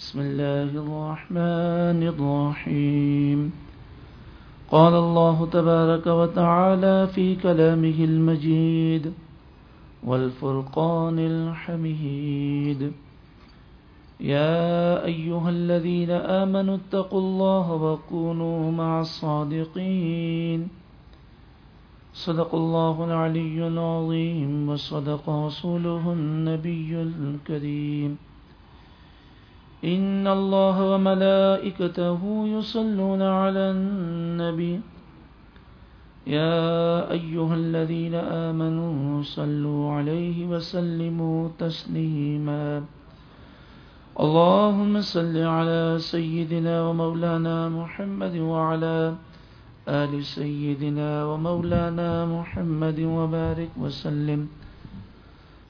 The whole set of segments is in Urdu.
بسم الله الرحمن الرحيم. قال الله تبارك وتعالى في كلامه المجيد والفرقان الحميد. يا أيها الذين آمنوا اتقوا الله وكونوا مع الصادقين. صدق الله العلي العظيم وصدق رسوله النبي الكريم. إن الله وملائكته يصلون على النبي. يا أيها الذين آمنوا صلوا عليه وسلموا تسليما. اللهم صل على سيدنا ومولانا محمد وعلى آل سيدنا ومولانا محمد وبارك وسلم.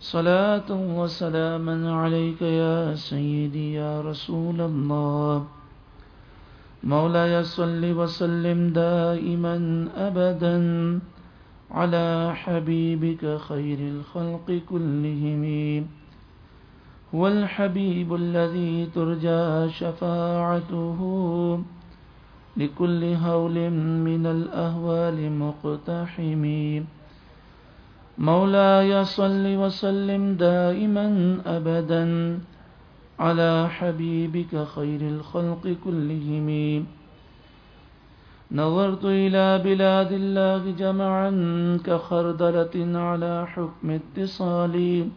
صلاة وسلاما عليك يا سيدي يا رسول الله. مولاي صل وسلم دائما أبدا على حبيبك خير الخلق كلهم. هو الحبيب الذي ترجى شفاعته لكل هول من الأهوال مقتحمين مولاي صل وسلم دائما أبدا على حبيبك خير الخلق كلهم. نظرت إلى بلاد الله جمعا كخردلة على حكم اتصالي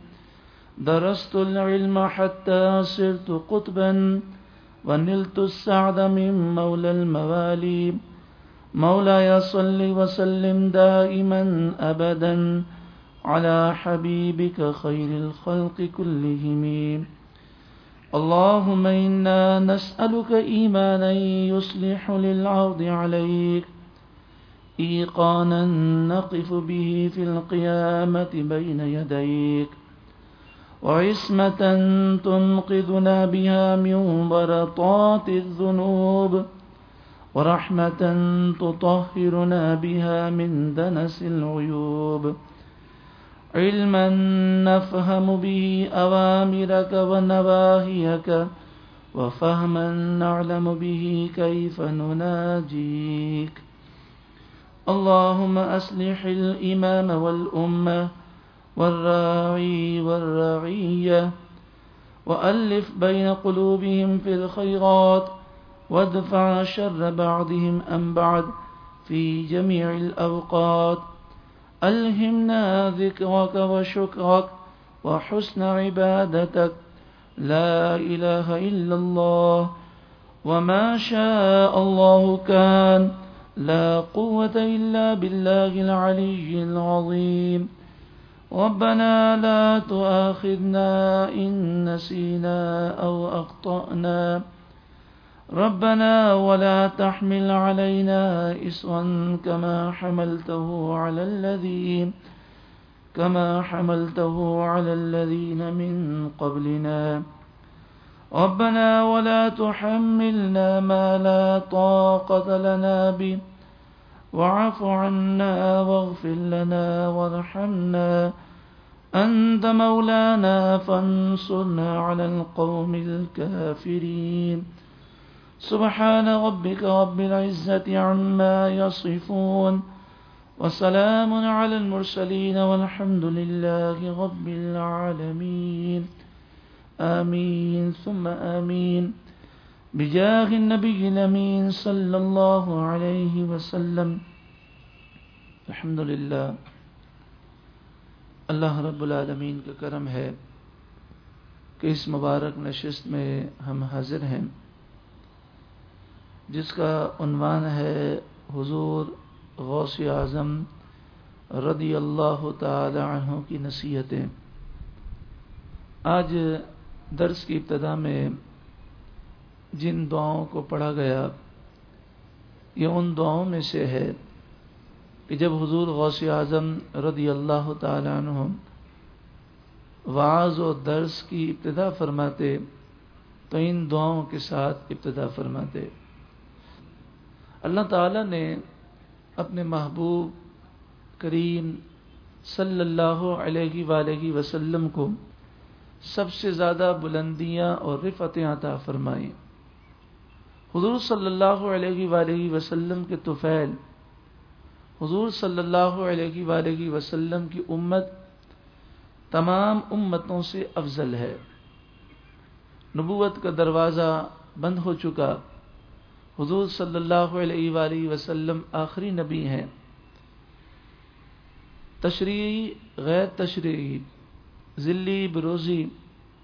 درست العلم حتى صرت قطبا ونلت السعد من مولى الموالي. مولاي صل وسلم دائما أبدا على حبيبك خير الخلق كلهم. اللهم إنا نسألك إيمانا يصلح للعرض عليك، إيقانا نقف به في القيامة بين يديك وعسمة تنقذنا بها من ورطات الذنوب، ورحمة تطهرنا بها من دنس العيوب. علما نفهم به أوامرك ونواهيك وفهما نعلم به كيف نناجيك. اللهم أصلح الإمام والأمة والراعي والرعية وألف بين قلوبهم في الخيرات وادفع شر بعضهم أم بعد في جميع الأوقات. ألهمنا ذكرك وشكرك وحسن عبادتك. لا إله إلا الله وما شاء الله كان. لا قوة إلا بالله العلي العظيم. ربنا لا تؤاخذنا إن نسينا أو أخطأنا. ربنا ولا تحمل علينا إسرا كما حملته على الذين كما حملته على الذين من قبلنا. ربنا ولا تحملنا ما لا طاقة لنا به. واعف عنا واغفر لنا وارحمنا. أنت مولانا فانصرنا على القوم الكافرين. سبحان ربك رب العزة عما يصفون وسلام على المرسلين والحمد لله رب العالمين. آمين. ثم آمين. بجاه النبي الأمين صلى الله عليه وسلم. الحمد للہ اللہ رب العالمین کا کرم ہے کہ اس مبارک نشست میں ہم حاضر ہیں۔ جس کا عنوان ہے حضور غوث اعظم رضی اللہ تعالی عنہ کی نصیحتیں۔ آج درس کی ابتدا میں جن دعاؤں کو پڑھا گیا، یہ ان دعاؤں میں سے ہے کہ جب حضور غوث اعظم رضی اللہ تعالی عنہ وعض و درس کی ابتدا فرماتے، تو ان دعاؤں کے ساتھ ابتدا فرماتے۔ اللہ تعالیٰ نے اپنے محبوب کریم صلی اللہ علیہ وآلہ وسلم کو سب سے زیادہ بلندیاں اور رفتیں عطا فرمائیں۔ حضور صلی اللہ علیہ وآلہ وسلم کے توفیل، حضور صلی اللہ علیہ وآلہ وسلم کی امت تمام امتوں سے افضل ہے۔ نبوت کا دروازہ بند ہو چکا۔ حضور صلی اللہ علیہ وآلہ وسلم آخری نبی ہیں۔ تشریعی، غیر تشریعی، ذلی، بروزی،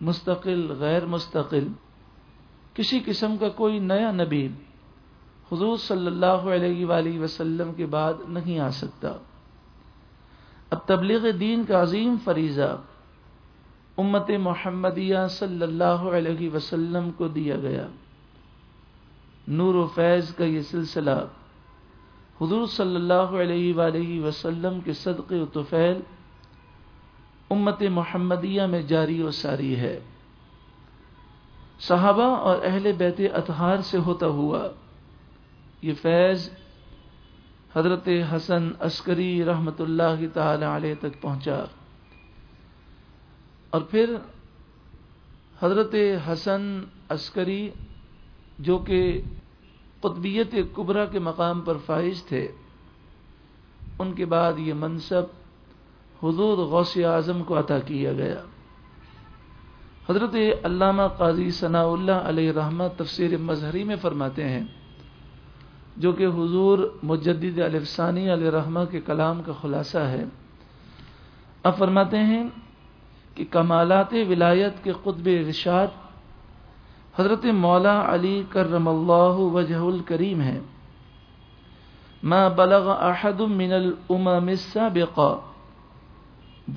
مستقل، غیر مستقل، کسی قسم کا کوئی نیا نبی حضور صلی اللہ علیہ وآلہ وسلم کے بعد نہیں آ سکتا۔ اب تبلیغ دین کا عظیم فریضہ امت محمدیہ صلی اللہ علیہ وسلم کو دیا گیا۔ نور و فیض کا یہ سلسلہ حضور صلی اللہ علیہ وآلہ وسلم کے صدقے و توفیل امت محمدیہ میں جاری و ساری ہے۔ صحابہ اور اہل بیت اطہار سے ہوتا ہوا یہ فیض حضرت حسن عسکری رحمت اللہ تعالی علیہ تک پہنچا۔ اور پھر حضرت حسن عسکری جو کہ قطبیت کبرا کے مقام پر فائز تھے۔ ان کے بعد یہ منصب حضور غوث اعظم کو عطا کیا گیا۔ حضرت علامہ قاضی ثناء اللہ علیہ رحمہ تفسیر مظہری میں فرماتے ہیں، جو کہ حضور مجدد الفسانی علیہ رحمہ کے کلام کا خلاصہ ہے۔ اب فرماتے ہیں کہ کمالات ولایت کے قطب رشاد حضرت مولا علی کرم اللہ وجہ الکریم ہے۔ ما بلغ احد من الامم السابقہ۔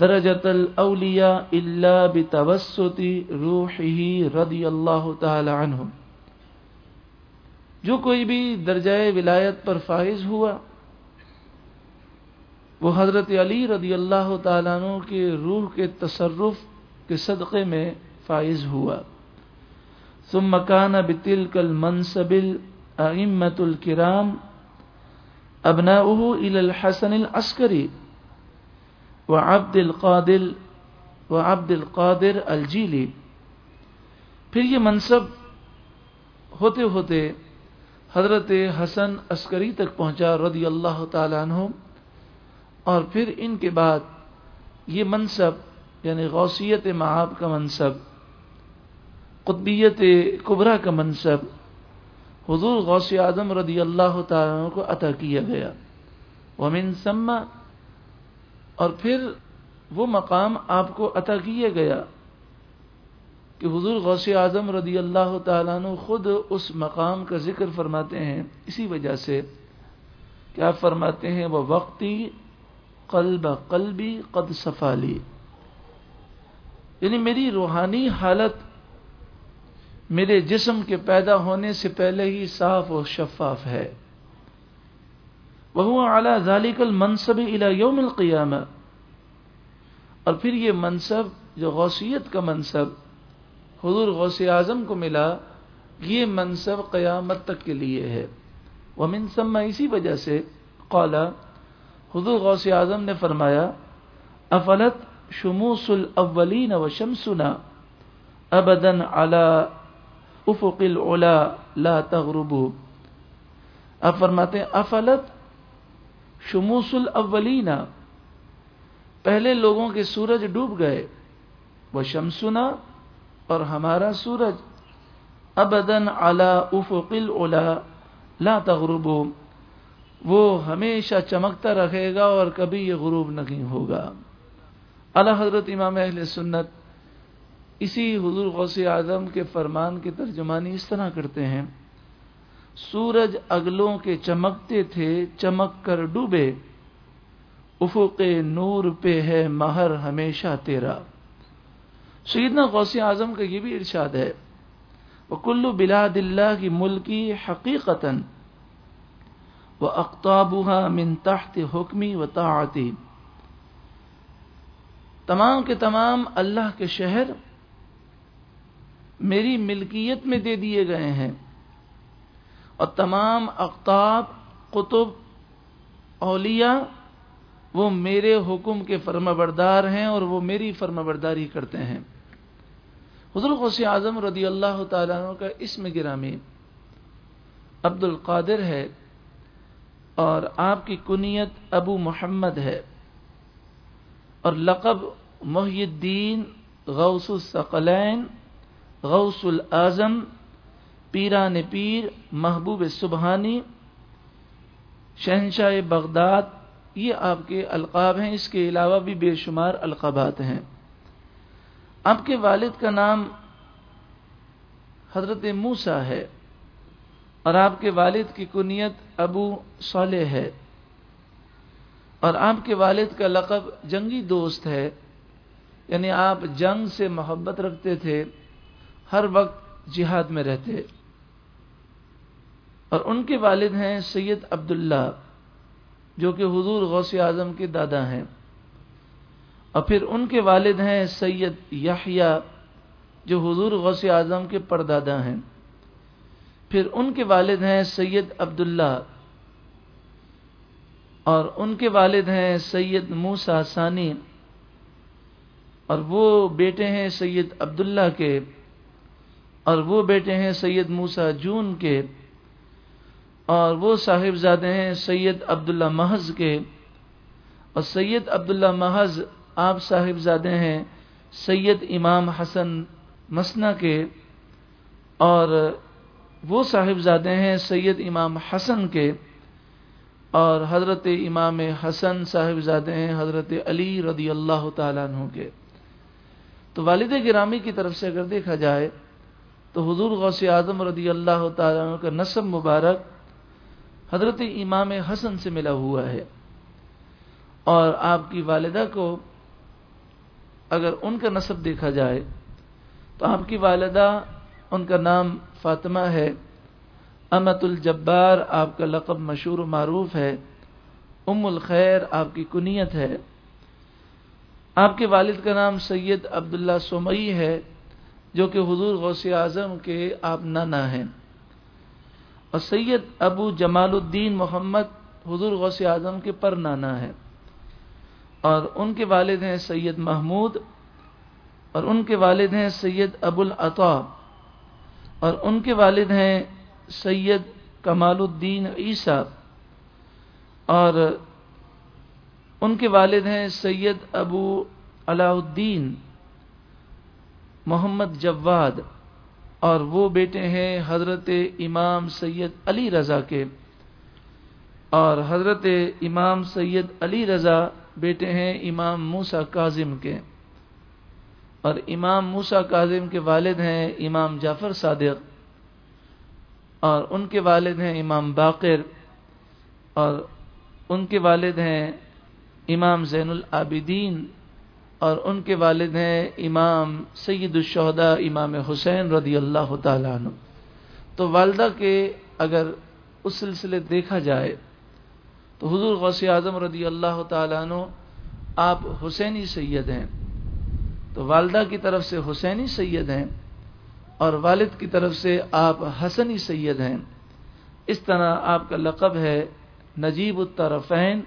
درجت الاولیاء الا بتوسط روحه رضی اللہ تعالی عنہ۔ جو کوئی بھی درجۂ ولایت پر فائز ہوا، وہ حضرت علی رضی اللہ تعالیٰ عنہ کے روح کے تصرف کے صدقے میں فائز ہوا۔ ثم كان بتلك المنصب الائمه الكرام ابناؤه الى الحسن العسكري وعبد القادر وعبد القادر الجیلی پھر یہ منصب ہوتے ہوتے حضرت حسن عسکری تک پہنچا رضی اللہ تعالیٰ عنہ، اور پھر ان کے بعد یہ منصب یعنی غوثیت معاب کا منصب قطبیت قبرا کا منصب۔ حضور غوث اعظم رضی اللہ تعالیٰ کو عطا کیا گیا۔ ومن سما اور پھر وہ مقام آپ کو عطا کیا گیا کہ حضور غوث اعظم رضی اللہ تعالیٰ عنہ خود اس مقام کا ذکر فرماتے ہیں۔ اسی وجہ سے کیا فرماتے ہیں وہ وقتی قلب قلبی قد صفالی یعنی میری روحانی حالت میرے جسم کے پیدا ہونے سے پہلے ہی صاف و شفاف ہے۔ وہ اعلیٰ ذالک المنصب الى یوم القیامہ۔ اور پھر یہ منصب جو غوثیت کا منصب، حضور غوث اعظم کو ملا، یہ منصب قیامت تک کے لیے ہے۔ وہ منصب اسی وجہ سے قالا حضور غوث اعظم نے فرمایا، افلت شموس الاولین و شمسنا ابدا على افق العلا لا تغربو اب فرماتے ہیں افلت شموس الاولین پہلے لوگوں کے سورج ڈوب گئے وہ شمسنا اور ہمارا سورج ابدن اعلی افق العلا لا تغرب وہ ہمیشہ چمکتا رہے گا اور کبھی یہ غروب نہیں ہوگا اللہ حضرت امام اہل سنت اسی حضور غوث اعظم کے فرمان کی ترجمانی اس طرح کرتے ہیں۔ سورج اگلوں کے چمکتے تھے، چمک کر ڈوبے۔ افق نور پہ ہے مہر ہمیشہ تیرا۔ سیدنا غوث اعظم کا یہ بھی ارشاد ہے۔ وہ کلو بلاد اللہ کی ملکی حقیقت وہ اختابہ من تحت حکمی و تعاتی تمام کے تمام اللہ کے شہر میری ملکیت میں دے دیے گئے ہیں۔ اور تمام اقتاب، قطب، اولیاء، وہ میرے حکم کے فرما بردار ہیں اور وہ میری فرما برداری کرتے ہیں۔ حضور غوث اعظم رضی اللہ تعالیٰ عنہ کا اسم گرامی عبد القادر ہے اور آپ کی کنیت ابو محمد ہے اور لقب محی الدین غوث الثقلین غوث الاعظم، پیران پیر، محبوب سبحانی، شہنشاہ بغداد، یہ آپ کے القاب ہیں، اس کے علاوہ بھی بے شمار القابات ہیں۔ آپ کے والد کا نام حضرت موسا ہے اور آپ کے والد کی کنیت ابو صالح ہے۔ اور آپ کے والد کا لقب جنگی دوست ہے یعنی آپ جنگ سے محبت رکھتے تھے۔ ہر وقت جہاد میں رہتے۔ اور ان کے والد ہیں سید عبداللہ، جو کہ حضور غوث اعظم کے دادا ہیں۔ اور پھر ان کے والد ہیں سید یحییٰ، جو حضور غوث اعظم کے پردادا ہیں۔ پھر ان کے والد ہیں سید عبداللہ اور ان کے والد ہیں سید موسا ثانی۔ اور وہ بیٹے ہیں سید عبداللہ کے۔ اور وہ بیٹے ہیں سید موسا جون کے اور وہ صاحبزادے ہیں سید عبداللہ محض کے اور سید عبداللہ محض آپ صاحبزادے ہیں سید امام حسن مسنا کے اور وہ صاحبزادے ہیں سید امام حسن کے اور حضرت امام حسن صاحبزادے ہیں حضرت علی رضی اللہ تعالیٰ عنہ کے۔ تو والد گرامی کی طرف سے اگر دیکھا جائے تو حضور غوث اعظم رضی اللہ تعالیٰ عنہ کا نصب مبارک حضرت امام حسن سے ملا ہوا ہے۔ اور آپ کی والدہ کو اگر ان کا نصب دیکھا جائے تو آپ کی والدہ ان کا نام فاطمہ ہے۔ امت الجبار آپ کا لقب مشہور و معروف ہے۔ ام الخیر آپ کی کنیت ہے۔ آپ کے والد کا نام سید عبداللہ سمئی ہے۔ جو کہ حضور غوث اعظم کے آپ نانا ہیں۔ اور سید ابو جمال الدین محمد حضور غوث اعظم کے پر نانا ہے اور ان کے والد ہیں سید محمود، اور ان کے والد ہیں سید ابو العطا، اور ان کے والد ہیں سید کمال الدین عیسیٰ، اور ان کے والد ہیں سید ابو علاء الدین۔ محمد جواد اور وہ بیٹے ہیں حضرت امام سید علی رضا کے۔ اور حضرت امام سید علی رضا بیٹے ہیں امام موسا کاظم کے۔ اور امام موسا کاظم کے والد ہیں امام جعفر صادق۔ اور ان کے والد ہیں امام باقر۔ اور ان کے والد ہیں امام زین العابدین۔ اور ان کے والد ہیں امام سید الشہداء امام حسین رضی اللہ تعالیٰ عنہ۔ تو والدہ کے اگر اس سلسلے دیکھا جائے، تو حضور غوث اعظم رضی اللہ تعالیٰ عنہ آپ حسینی سید ہیں۔ تو والدہ کی طرف سے حسینی سید ہیں اور والد کی طرف سے آپ حسنی سید ہیں۔ اس طرح آپ کا لقب ہے نجیب الطرفین،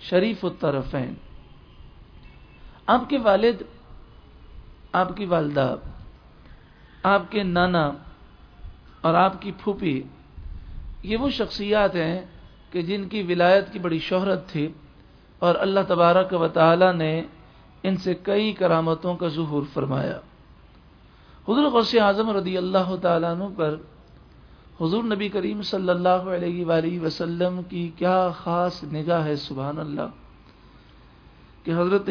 شریف الطرفین۔ آپ کے والد، آپ کی والدہ، آپ کے نانا اور آپ کی پھوپھی، یہ وہ شخصیات ہیں کہ جن کی ولایت کی بڑی شہرت تھی اور اللہ تبارک و تعالی نے ان سے کئی کرامتوں کا ظہور فرمایا۔ حضور غوث اعظم رضی اللہ تعالیٰ عنہ پر حضور نبی کریم صلی اللہ علیہ وآلہ وسلم کی کیا خاص نگاہ ہے، سبحان اللہ، کہ حضرت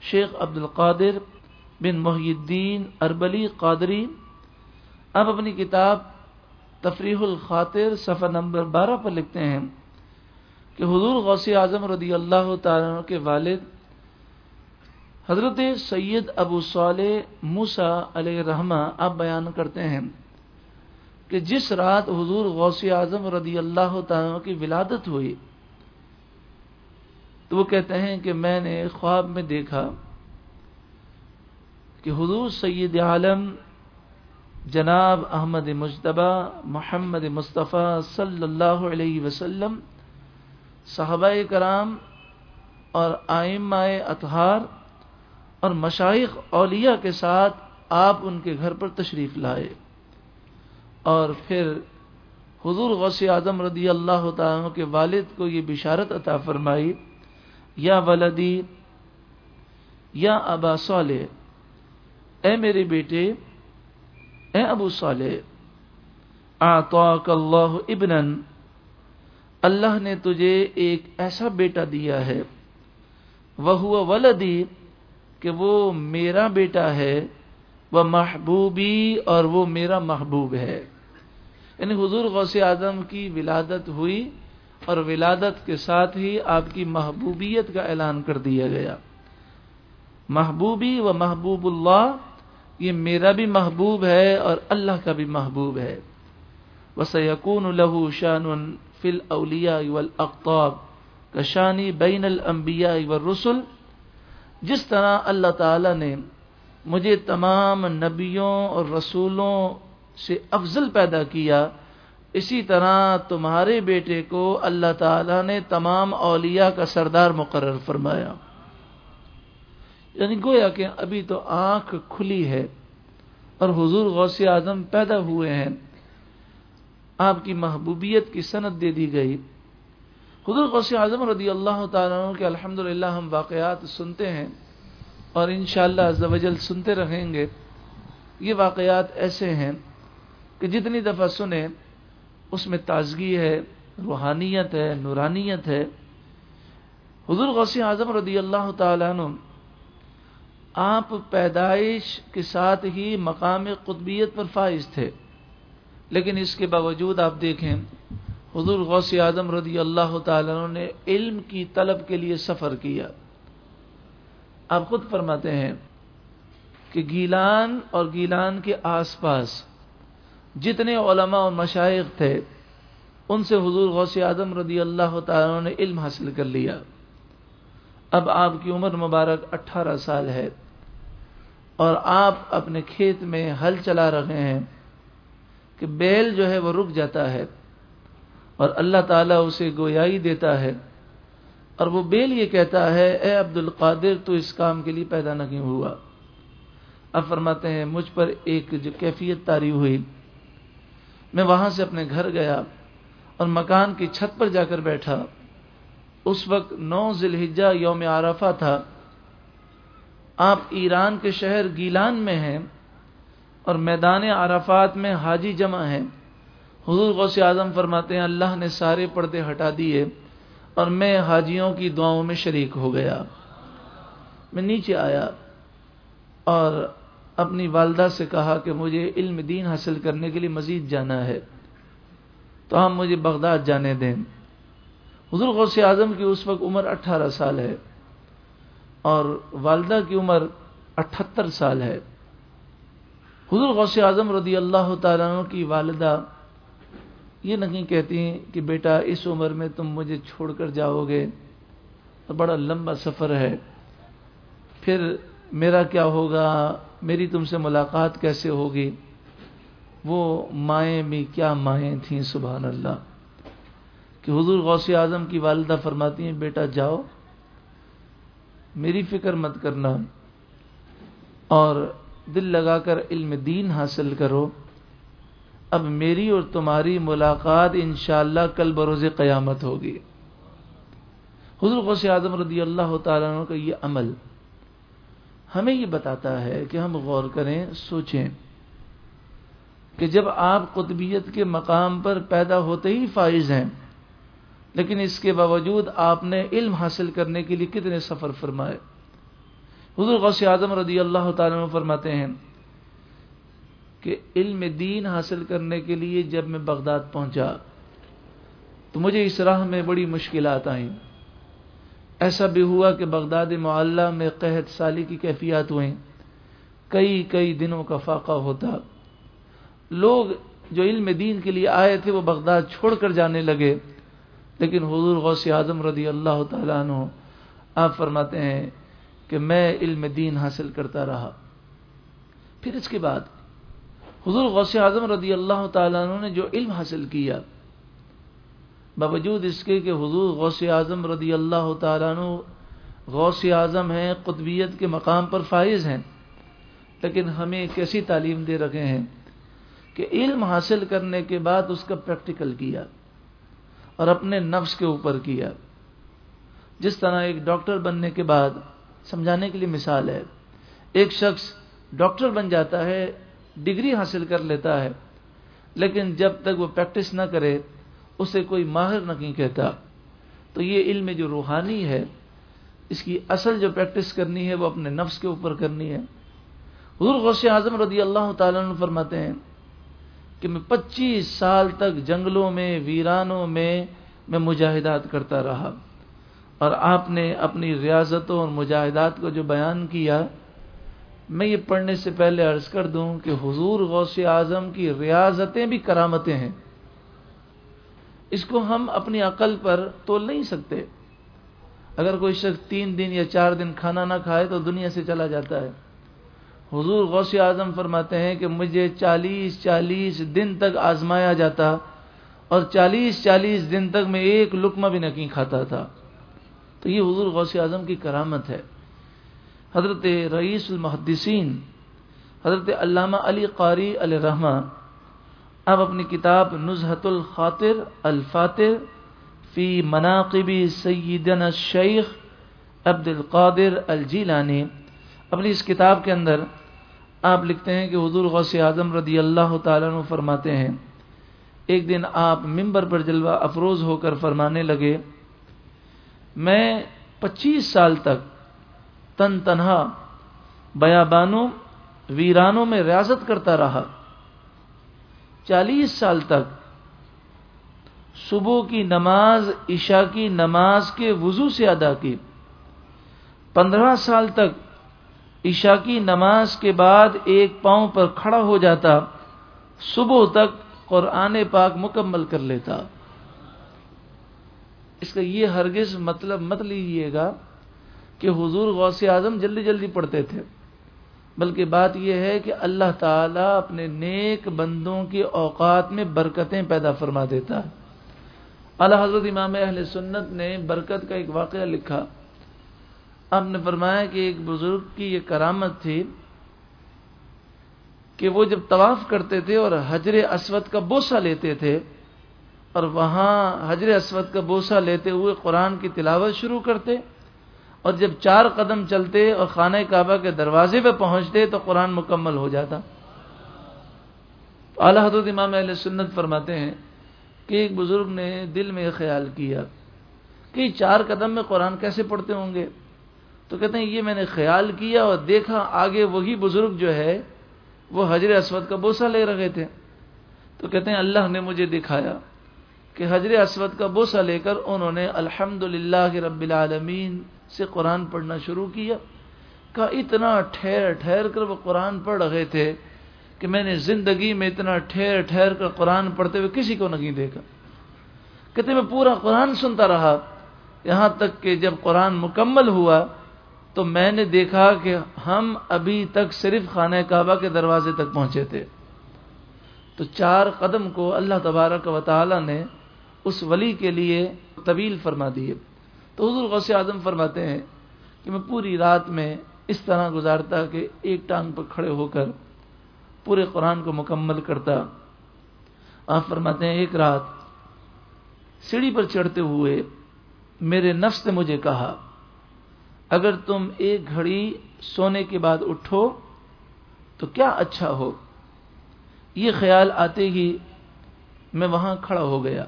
شیخ عبد القادر بن محی الدین اربلی قادری اب اپنی کتاب تفریح الخاطر صفحہ نمبر بارہ پر لکھتے ہیں کہ حضور غوث اعظم رضی اللہ تعالیٰ کے والد حضرت سید ابو صالح موسا علیہ رحمہ اب بیان کرتے ہیں کہ جس رات حضور غوث اعظم رضی اللہ تعالیٰ کی ولادت ہوئی تو وہ کہتے ہیں کہ میں نے خواب میں دیکھا کہ حضور سید عالم جناب احمد مشتبہ محمد مصطفیٰ صلی اللہ علیہ وسلم، صحابہ کرام اور آئمہ اطہار اور مشائق اولیاء کے ساتھ آپ ان کے گھر پر تشریف لائے۔ اور پھر حضور غوث اعظم رضی اللہ تعالیٰ کے والد کو یہ بشارت عطا فرمائی۔ یا ولدی، یا ابا صالح، اے میرے بیٹے، اے ابو صالح آتاک اللہ ابن اللہ نے تجھے ایک ایسا بیٹا دیا ہے وہ ولدی، کہ وہ میرا بیٹا ہے، وہ محبوبی اور وہ میرا محبوب ہے۔ یعنی حضور غوث اعظم کی ولادت ہوئی۔ اور ولادت کے ساتھ ہی آپ کی محبوبیت کا اعلان کر دیا گیا۔ محبوبی و محبوب اللہ، یہ میرا بھی محبوب ہے اور اللہ کا بھی محبوب ہے۔ وس یقون الہو شان فل اولیا اقتاب کشانی بین الانبیاء والرسل۔ جس طرح اللہ تعالی نے مجھے تمام نبیوں اور رسولوں سے افضل پیدا کیا اسی طرح تمہارے بیٹے کو اللہ تعالی نے تمام اولیاء کا سردار مقرر فرمایا۔ یعنی گویا کہ ابھی تو آنکھ کھلی ہے اور حضور غوث اعظم پیدا ہوئے ہیں۔ آپ کی محبوبیت کی صنعت دے دی گئی۔ حضور غوث اعظم رضی اللہ تعالیٰ کے الحمد ہم واقعات سنتے ہیں اور انشاءاللہ شاء اللہ سنتے رہیں گے۔ یہ واقعات ایسے ہیں کہ جتنی دفعہ سنیں اس میں تازگی ہے، روحانیت ہے، نورانیت ہے۔ حضور غوث اعظم رضی اللہ تعالیٰ عنہ، آپ پیدائش کے ساتھ ہی مقام قطبیت پر فائز تھے۔ لیکن اس کے باوجود آپ دیکھیں، حضور غوث اعظم رضی اللہ تعالیٰ عنہ نے علم کی طلب کے لیے سفر کیا۔ آپ خود فرماتے ہیں کہ گیلان اور گیلان کے آس پاس جتنے علماء اور مشائق تھے، ان سے حضور غوث اعظم رضی اللہ تعالیٰ نے علم حاصل کر لیا۔ اب آپ کی عمر مبارک اٹھارہ سال ہے اور آپ اپنے کھیت میں ہل چلا رہے ہیں کہ بیل جو ہے وہ رک جاتا ہے اور اللہ تعالیٰ اسے گویائی دیتا ہے اور وہ بیل یہ کہتا ہے، اے عبد القادر تو اس کام کے لیے پیدا نہیں ہوا۔ اب فرماتے ہیں، مجھ پر ایک جو کیفیت تاری ہوئی میں وہاں سے اپنے گھر گیا اور مکان کی چھت پر جا کر بیٹھا۔ اس وقت نو ذی الحجہ یوم عرفہ تھا۔ آپ ایران کے شہر گیلان میں ہیں اور میدان عرفات میں حاجی جمع ہیں۔ حضور غوث اعظم فرماتے ہیں، اللہ نے سارے پردے ہٹا دیے اور میں حاجیوں کی دعاؤں میں شریک ہو گیا۔ میں نیچے آیا اور اپنی والدہ سے کہا کہ مجھے علم دین حاصل کرنے کے لیے مزید جانا ہے، تو ہم مجھے بغداد جانے دیں۔ حضور غوث اعظم کی اس وقت عمر اٹھارہ سال ہے اور والدہ کی عمر اٹھتر سال ہے۔ حضور غوث اعظم رضی اللہ تعالیٰ کی والدہ یہ نہیں کہتی کہ بیٹا، اس عمر میں تم مجھے چھوڑ کر جاؤ گے، تو بڑا لمبا سفر ہے۔ پھر میرا کیا ہوگا؟ میری تم سے ملاقات کیسے ہوگی؟ وہ مائیں بھی کیا مائیں تھیں، سبحان اللہ۔ کہ حضور غوث اعظم کی والدہ فرماتی ہیں، بیٹا جاؤ، میری فکر مت کرنا اور دل لگا کر علم دین حاصل کرو۔ اب میری اور تمہاری ملاقات انشاءاللہ کل بروز قیامت ہوگی۔ حضور غوث اعظم رضی اللہ تعالیٰ کا یہ عمل ہمیں یہ بتاتا ہے کہ ہم غور کریں، سوچیں کہ جب آپ قطبیت کے مقام پر پیدا ہوتے ہی فائز ہیں، لیکن اس کے باوجود آپ نے علم حاصل کرنے کے لیے کتنے سفر فرمائے۔ حضور غوث اعظم رضی اللہ تعالیٰ فرماتے ہیں کہ علم دین حاصل کرنے کے لیے جب میں بغداد پہنچا تو مجھے اس راہ میں بڑی مشکلات آئیں۔ ایسا بھی ہوا کہ بغداد معلّہ میں قحط سالی کی کیفیات ہوئیں۔ کئی کئی دنوں کا فاقہ ہوتا۔ لوگ جو علم دین کے لیے آئے تھے وہ بغداد چھوڑ کر جانے لگے۔ لیکن حضور غوث اعظم رضی اللہ تعالیٰ عنہ آپ فرماتے ہیں کہ میں علم دین حاصل کرتا رہا۔ پھر اس کے بعد حضور غوث اعظم رضی اللہ تعالیٰ عنہ نے جو علم حاصل کیا باوجود اس کے کہ حضور غوث اعظم رضی اللہ تعالیٰ عنہ، غوث اعظم ہیں، قطبیت کے مقام پر فائز ہیں، لیکن ہمیں کیسی تعلیم دے رکھے ہیں کہ علم حاصل کرنے کے بعد اس کا پریکٹیکل کیا، اور اپنے نفس کے اوپر کیا۔ جس طرح ایک ڈاکٹر بننے کے بعد، سمجھانے کے لیے مثال ہے، ایک شخص ڈاکٹر بن جاتا ہے، ڈگری حاصل کر لیتا ہے، لیکن جب تک وہ پریکٹس نہ کرے اسے کوئی ماہر نہیں کہتا۔ تو یہ علم جو روحانی ہے، اس کی اصل جو پریکٹس کرنی ہے، وہ اپنے نفس کے اوپر کرنی ہے۔ حضور غوث اعظم رضی اللہ تعالیٰ عنہ فرماتے ہیں کہ میں پچیس سال تک جنگلوں میں، ویرانوں میں میں مجاہدات کرتا رہا۔ اور آپ نے اپنی ریاضتوں اور مجاہدات کو جو بیان کیا، میں یہ پڑھنے سے پہلے عرض کر دوں کہ حضور غوث اعظم کی ریاضتیں بھی کرامتیں ہیں۔ اس کو ہم اپنی عقل پر تول نہیں سکتے۔ اگر کوئی شخص تین دن یا چار دن کھانا نہ کھائے تو دنیا سے چلا جاتا ہے۔ حضور غوث اعظم فرماتے ہیں کہ مجھے چالیس چالیس دن تک آزمایا جاتا اور چالیس چالیس دن تک میں ایک لکمہ بھی نہ کھاتا تھا۔ تو یہ حضور غوث اعظم کی کرامت ہے۔ حضرت رئیس المحدثین، حضرت علامہ علی قاری علیہ رحمہ اب اپنی کتاب نزحت الخاطر الفاتر فی مناقبی سیدنا الشیخ عبد القادر الجیلانی۔ اپنی اس کتاب کے اندر آپ لکھتے ہیں کہ حضور غوث اعظم رضی اللہ تعالیٰ عنہ فرماتے ہیں، ایک دن آپ ممبر پر جلوہ افروز ہو کر فرمانے لگے، میں پچیس سال تک تن تنہا بیابانوں، ویرانوں میں ریاضت کرتا رہا۔ چالیس سال تک صبح کی نماز، عشاء کی نماز کے وضو سے ادا کی۔ پندرہ سال تک عشاء کی نماز کے بعد ایک پاؤں پر کھڑا ہو جاتا، صبح تک قرآن پاک مکمل کر لیتا۔ اس کا یہ ہرگز مطلب مت لیجیے گا کہ حضور غوث اعظم جلدی جلدی پڑھتے تھے۔ بلکہ بات یہ ہے کہ اللہ تعالیٰ اپنے نیک بندوں کے اوقات میں برکتیں پیدا فرما دیتا ہے۔ اللہ حضرت امام اہل سنت نے برکت کا ایک واقعہ لکھا۔ آپ نے فرمایا کہ ایک بزرگ کی یہ کرامت تھی کہ وہ جب طواف کرتے تھے اور حجر اسود کا بوسہ لیتے تھے اور وہاں حجر اسود کا بوسہ لیتے ہوئے قرآن کی تلاوت شروع کرتے اور جب چار قدم چلتے اور خانہ کعبہ کے دروازے پہ پہنچتے تو قرآن مکمل ہو جاتا۔ اعلی حضرت امام علیہ سنت فرماتے ہیں کہ ایک بزرگ نے دل میں یہ خیال کیا کہ چار قدم میں قرآن کیسے پڑھتے ہوں گے؟ تو کہتے ہیں، یہ میں نے خیال کیا اور دیکھا آگے وہی بزرگ جو ہے، وہ حجر اسود کا بوسہ لے رہے تھے۔ تو کہتے ہیں، اللہ نے مجھے دکھایا کہ حجر اسود کا بوسہ لے کر انہوں نے الحمد رب العالمین سے قرآن پڑھنا شروع کیا کہ اتنا ٹھہر ٹھہر کر وہ قرآن پڑھ رہے تھے کہ میں نے زندگی میں اتنا ٹھہر ٹھہر کر قرآن پڑھتے ہوئے کسی کو نہیں دیکھا۔ کہتے میں پورا قرآن سنتا رہا، یہاں تک کہ جب قرآن مکمل ہوا تو میں نے دیکھا کہ ہم ابھی تک صرف خانہ کعبہ کے دروازے تک پہنچے تھے۔ تو چار قدم کو اللہ تبارک و تعالی نے اس ولی کے لیے طویل فرما دیے۔ تو حضور غوث اعظم فرماتے ہیں کہ میں پوری رات میں اس طرح گزارتا کہ ایک ٹانگ پر کھڑے ہو کر پورے قرآن کو مکمل کرتا۔ آپ فرماتے ہیں، ایک رات سیڑھی پر چڑھتے ہوئے میرے نفس نے مجھے کہا، اگر تم ایک گھڑی سونے کے بعد اٹھو تو کیا اچھا ہو؟ یہ خیال آتے ہی میں وہاں کھڑا ہو گیا۔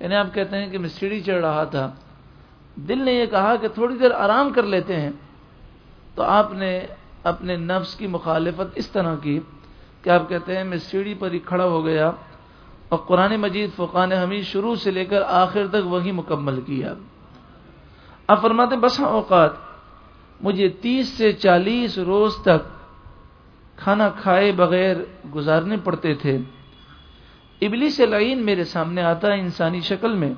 یعنی آپ کہتے ہیں کہ میں سیڑھی چڑھ رہا تھا۔ دل نے یہ کہا کہ تھوڑی دیر آرام کر لیتے ہیں، تو آپ نے اپنے نفس کی مخالفت اس طرح کی کہ آپ کہتے ہیں، میں سیڑھی پر ہی کھڑا ہو گیا اور قرآن مجید فقان حمید شروع سے لے کر آخر تک وہی مکمل کیا۔ آپ فرماتے ہیں، بس ہاں اوقات، مجھے تیس سے چالیس روز تک کھانا کھائے بغیر گزارنے پڑتے تھے۔ ابلی سے لعین میرے سامنے آتا ہے انسانی شکل میں۔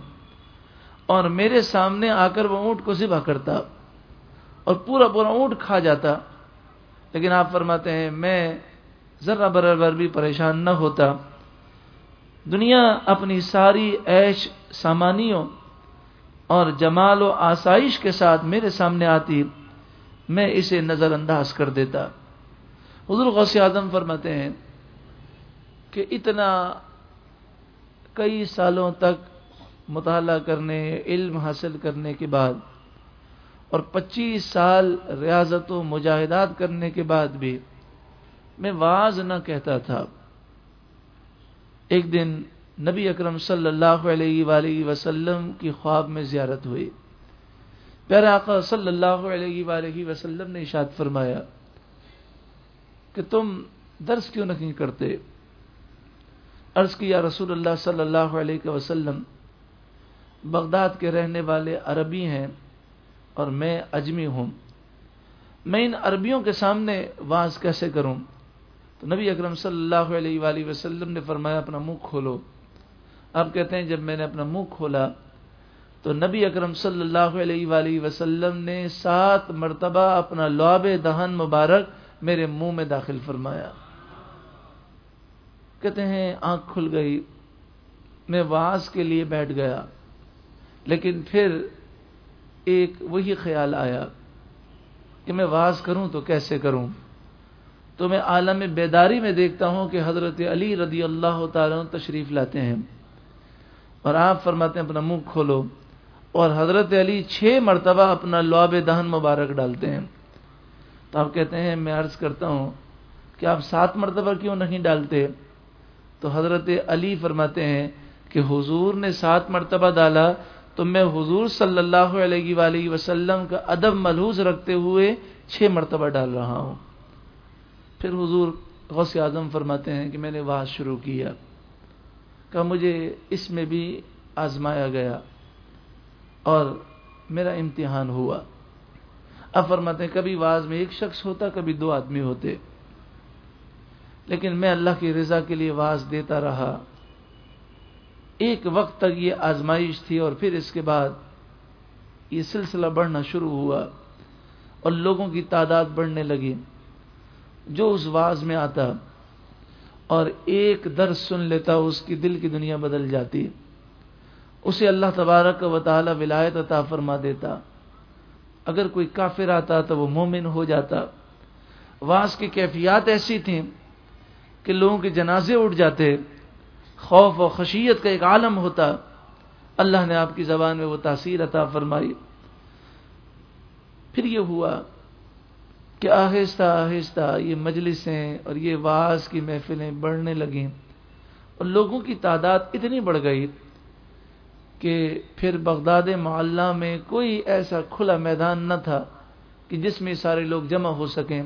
اور میرے سامنے آ کر وہ اونٹ کو ذبح کرتا اور پورا پورا اونٹ کھا جاتا۔ لیکن آپ فرماتے ہیں، میں ذرا برابر بھی پریشان نہ ہوتا۔ دنیا اپنی ساری عیش سامانیوں اور جمال و آسائش کے ساتھ میرے سامنے آتی، میں اسے نظر انداز کر دیتا۔ حضور غوث اعظم فرماتے ہیں کہ اتنا کئی سالوں تک مطالعہ کرنے، علم حاصل کرنے کے بعد، اور پچیس سال ریاضت و مجاہدات کرنے کے بعد بھی میں واز نہ کہتا تھا۔ ایک دن نبی اکرم صلی اللہ علیہ وآلہ وسلم کی خواب میں زیارت ہوئی۔ پیارا آقا صلی اللہ علیہ وآلہ وسلم نے اشاد فرمایا کہ تم درس کیوں نہیں کرتے؟ عرض کیا رسول اللہ صلی اللہ علیہ وسلم بغداد کے رہنے والے عربی ہیں اور میں اجمی ہوں۔ میں ان عربیوں کے سامنے واز کیسے کروں؟ تو نبی اکرم صلی اللہ علیہ وآلہ وسلم نے فرمایا، اپنا منہ کھولو۔ آپ کہتے ہیں، جب میں نے اپنا منہ کھولا تو نبی اکرم صلی اللہ علیہ وآلہ وسلم نے سات مرتبہ اپنا لعب دہن مبارک میرے منہ میں داخل فرمایا۔ کہتے ہیں، آنکھ کھل گئی، میں واز کے لیے بیٹھ گیا۔ لیکن پھر ایک وہی خیال آیا کہ میں واز کروں تو کیسے کروں؟ تو میں عالم بیداری میں دیکھتا ہوں کہ حضرت علی رضی اللہ تعالیٰ تشریف لاتے ہیں۔ اور آپ فرماتے ہیں، اپنا منہ کھولو۔ اور حضرت علی چھ مرتبہ اپنا لعب دہن مبارک ڈالتے ہیں۔ تو آپ کہتے ہیں، میں عرض کرتا ہوں کہ آپ سات مرتبہ کیوں نہیں ڈالتے؟ تو حضرت علی فرماتے ہیں کہ حضور نے سات مرتبہ ڈالا تو میں حضور صلی اللہ علیہ وآلہ وسلم کا ادب ملحوظ رکھتے ہوئے چھ مرتبہ ڈال رہا ہوں۔ پھر حضور غوث اعظم فرماتے ہیں کہ میں نے واز شروع کیا۔ کہ مجھے اس میں بھی آزمایا گیا اور میرا امتحان ہوا۔ اب فرماتے ہیں کبھی واز میں ایک شخص ہوتا، کبھی دو آدمی ہوتے۔ لیکن میں اللہ کی رضا کے لیے واز دیتا رہا۔ ایک وقت تک یہ آزمائش تھی اور پھر اس کے بعد یہ سلسلہ بڑھنا شروع ہوا اور لوگوں کی تعداد بڑھنے لگی۔ جو اس واز میں آتا اور ایک درس سن لیتا، اس کی دل کی دنیا بدل جاتی۔ اسے اللہ تبارک و تعالی ولایت عطا فرما دیتا۔ اگر کوئی کافر آتا تو وہ مومن ہو جاتا۔ واس کی کیفیات ایسی تھیں کہ لوگوں کے جنازے اٹھ جاتے۔ خوف و خشیت کا ایک عالم ہوتا، اللہ نے آپ کی زبان میں وہ تاثیر عطا فرمائی۔ پھر یہ ہوا کہ آہستہ آہستہ یہ مجلسیں اور یہ واز کی محفلیں بڑھنے لگیں اور لوگوں کی تعداد اتنی بڑھ گئی کہ پھر بغداد معلّہ میں کوئی ایسا کھلا میدان نہ تھا کہ جس میں سارے لوگ جمع ہو سکیں۔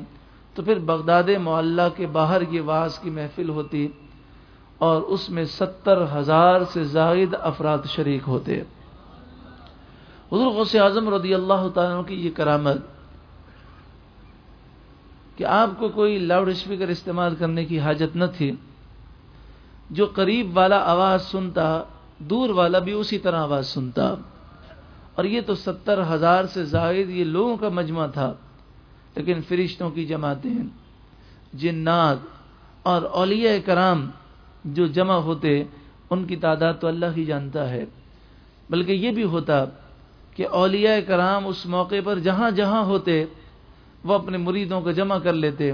تو پھر بغداد معلّہ کے باہر یہ واز کی محفل ہوتی۔ اور اس میں ستر ہزار سے زائد افراد شریک ہوتے حضور غوث اعظم رضی اللہ تعالیٰ کی یہ کرامت کہ آپ کو کوئی لاؤڈ اسپیکر استعمال کرنے کی حاجت نہ تھی، جو قریب والا آواز سنتا، دور والا بھی اسی طرح آواز سنتا۔ اور یہ تو ستر ہزار سے زائد یہ لوگوں کا مجمع تھا، لیکن فرشتوں کی جماعتیں، جنات اور اولیاء کرام جو جمع ہوتے ان کی تعداد تو اللہ ہی جانتا ہے۔ بلکہ یہ بھی ہوتا کہ اولیاء کرام اس موقع پر جہاں جہاں ہوتے، وہ اپنے مریدوں کو جمع کر لیتے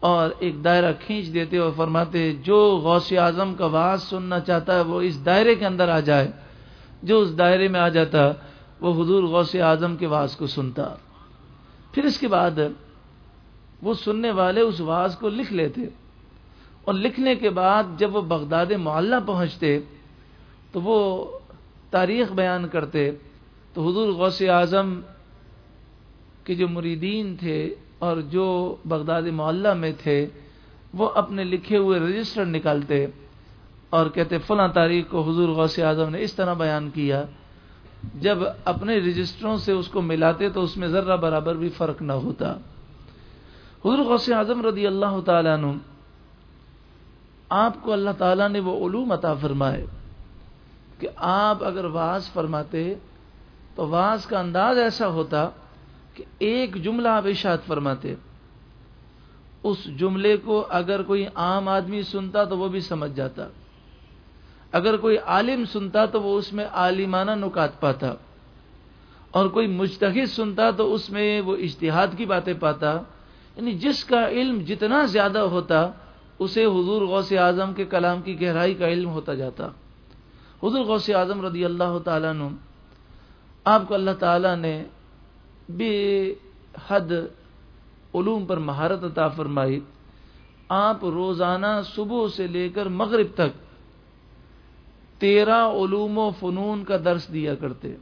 اور ایک دائرہ کھینچ دیتے اور فرماتے، جو غوث اعظم کا واز سننا چاہتا ہے، وہ اس دائرے کے اندر آ جائے۔ جو اس دائرے میں آ جاتا، وہ حضور غوث اعظم کے واز کو سنتا۔ پھر اس کے بعد وہ سننے والے اس واز کو لکھ لیتے۔ اور لکھنے کے بعد جب وہ بغداد معلّہ پہنچتے، تو وہ تاریخ بیان کرتے تو حضور غوث اعظم کہ جو مریدین تھے اور جو بغداد معلّہ میں تھے، وہ اپنے لکھے ہوئے رجسٹر نکالتے اور کہتے، فلاں تاریخ کو حضور غوث اعظم نے اس طرح بیان کیا، جب اپنے رجسٹروں سے اس کو ملاتے تو اس میں ذرہ برابر بھی فرق نہ ہوتا۔ حضور غوث اعظم رضی اللہ تعالیٰ عنہ آپ کو اللہ تعالیٰ نے وہ علوم عطا فرمائے کہ آپ اگر واز فرماتے تو واز کا انداز ایسا ہوتا کہ ایک جملہ آپ اشاد فرماتے۔ اس جملے کو اگر کوئی عام آدمی سنتا تو وہ بھی سمجھ جاتا۔ اگر کوئی عالم سنتا تو وہ اس میں عالمانہ نکات پاتا۔ اور کوئی مشتحد سنتا تو اس میں وہ اشتہاد کی باتیں پاتا۔ یعنی جس کا علم جتنا زیادہ ہوتا اسے حضور غوث اعظم کے کلام کی گہرائی کا علم ہوتا جاتا۔ حضور غوث اعظم رضی اللہ تعالیٰ عنہ، آپ کو اللہ تعالیٰ نے بے حد علوم پر مہارت عطا فرمائی۔ آپ روزانہ صبح سے لے کر مغرب تک تیرہ علوم و فنون کا درس دیا کرتے۔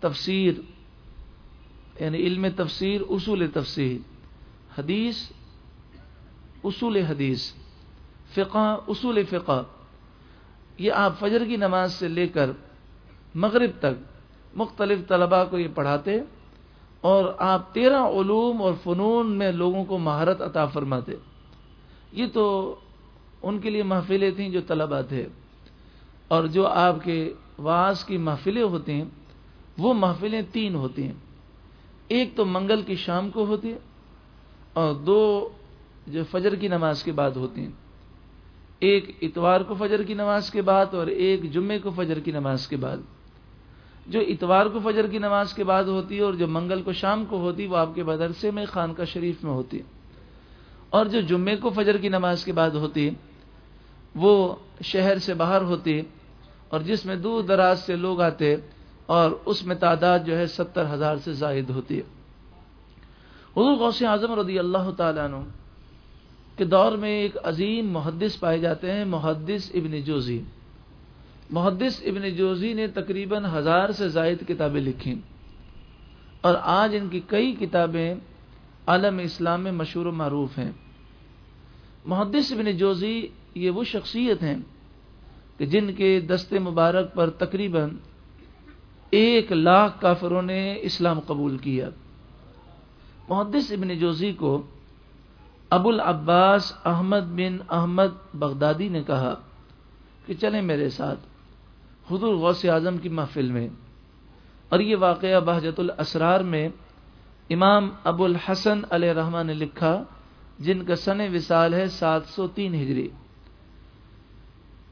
تفسیر یعنی علم تفسیر، اصول تفسیر۔ حدیث اصول حدیث، فقہ، اصول فقہ۔ یہ آپ فجر کی نماز سے لے کر مغرب تک مختلف طلباء کو یہ پڑھاتے اور آپ تیرہ علوم اور فنون میں لوگوں کو مہارت عطا فرماتے۔ یہ تو ان کے لیے محفلیں تھیں جو طلبا تھے۔ اور جو آپ کے واس کی محفلیں ہوتی ہیں، وہ محفلیں تین ہوتی ہیں۔ ایک تو منگل کی شام کو ہوتی ہے اور دو جو فجر کی نماز کے بعد ہوتی ہیں۔ ایک اتوار کو فجر کی نماز کے بعد اور ایک جمعے کو فجر کی نماز کے بعد۔ جو اتوار کو فجر کی نماز کے بعد ہوتی ہے اور جو منگل کو شام کو ہوتی وہ آپ کے مدرسے میں خانقاہ شریف میں ہوتی ہے۔ اور جو جمعے کو فجر کی نماز کے بعد ہوتی وہ شہر سے باہر ہوتی اور جس میں دور دراز سے لوگ آتے اور اس میں تعداد جو ہے ستر ہزار سے زائد ہوتی ہے۔ حضور غوث اعظم رضی اللہ تعالیٰ عنہ کے دور میں ایک عظیم محدث پائے جاتے ہیں، محدث ابن جوزی۔ محدث ابن جوزی نے تقریباً ہزار سے زائد کتابیں لکھی اور آج ان کی کئی کتابیں عالم اسلام میں مشہور و معروف ہیں۔ محدث بن جوزی یہ وہ شخصیت ہیں کہ جن کے دست مبارک پر تقریباً ایک لاکھ کافروں نے اسلام قبول کیا۔ محدث ابن جوزی کو ابو العباس احمد بن احمد بغدادی نے کہا کہ چلیں میرے ساتھ حضور غوث اعظم کی محفل میں۔ اور یہ واقعہ بہجت الاسرار میں امام ابو الحسن علیہ رحمان نے لکھا، جن کا سن وصال ہے سات سو تین ہجری۔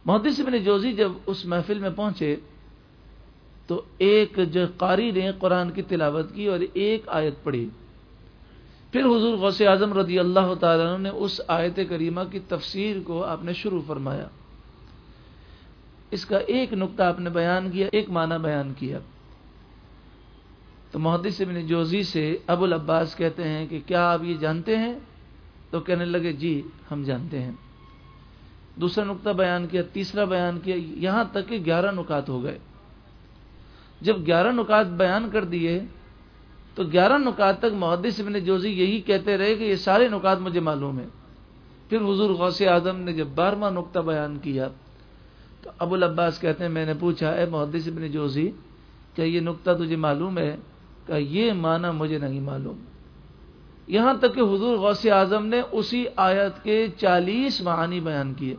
محدث بن جوزی جب اس محفل میں پہنچے تو ایک جو قاری نے قرآن کی تلاوت کی اور ایک آیت پڑھی۔ پھر حضور غوث اعظم رضی اللہ تعالیٰ نے اس آیت کریمہ کی تفسیر کو آپ نے شروع فرمایا۔ اس کا ایک نقطہ آپ نے بیان کیا، ایک معنی بیان کیا۔ تو محدث ابن جوزی سے ابو العباس کہتے ہیں کہ کیا آپ یہ جانتے ہیں؟ تو کہنے لگے جی ہم جانتے ہیں۔ دوسرا نقطہ بیان کیا، تیسرا بیان کیا، یہاں تک کہ گیارہ نکات ہو گئے۔ جب گیارہ نکات بیان کر دیے تو گیارہ نکات تک محدث ابن جوزی یہی کہتے رہے کہ یہ سارے نکات مجھے معلوم ہیں۔ پھر حضور غوث اعظم نے جب بارہواں نقطہ بیان کیا، تو ابو العباس کہتے ہیں، میں نے پوچھا، اے محدث ابن جوزی، کیا یہ نقطہ تجھے معلوم ہے؟ کہ یہ معنی مجھے نہیں معلوم۔ یہاں تک کہ حضور غوث اعظم نے اسی آیت کے چالیس معانی بیان کیے۔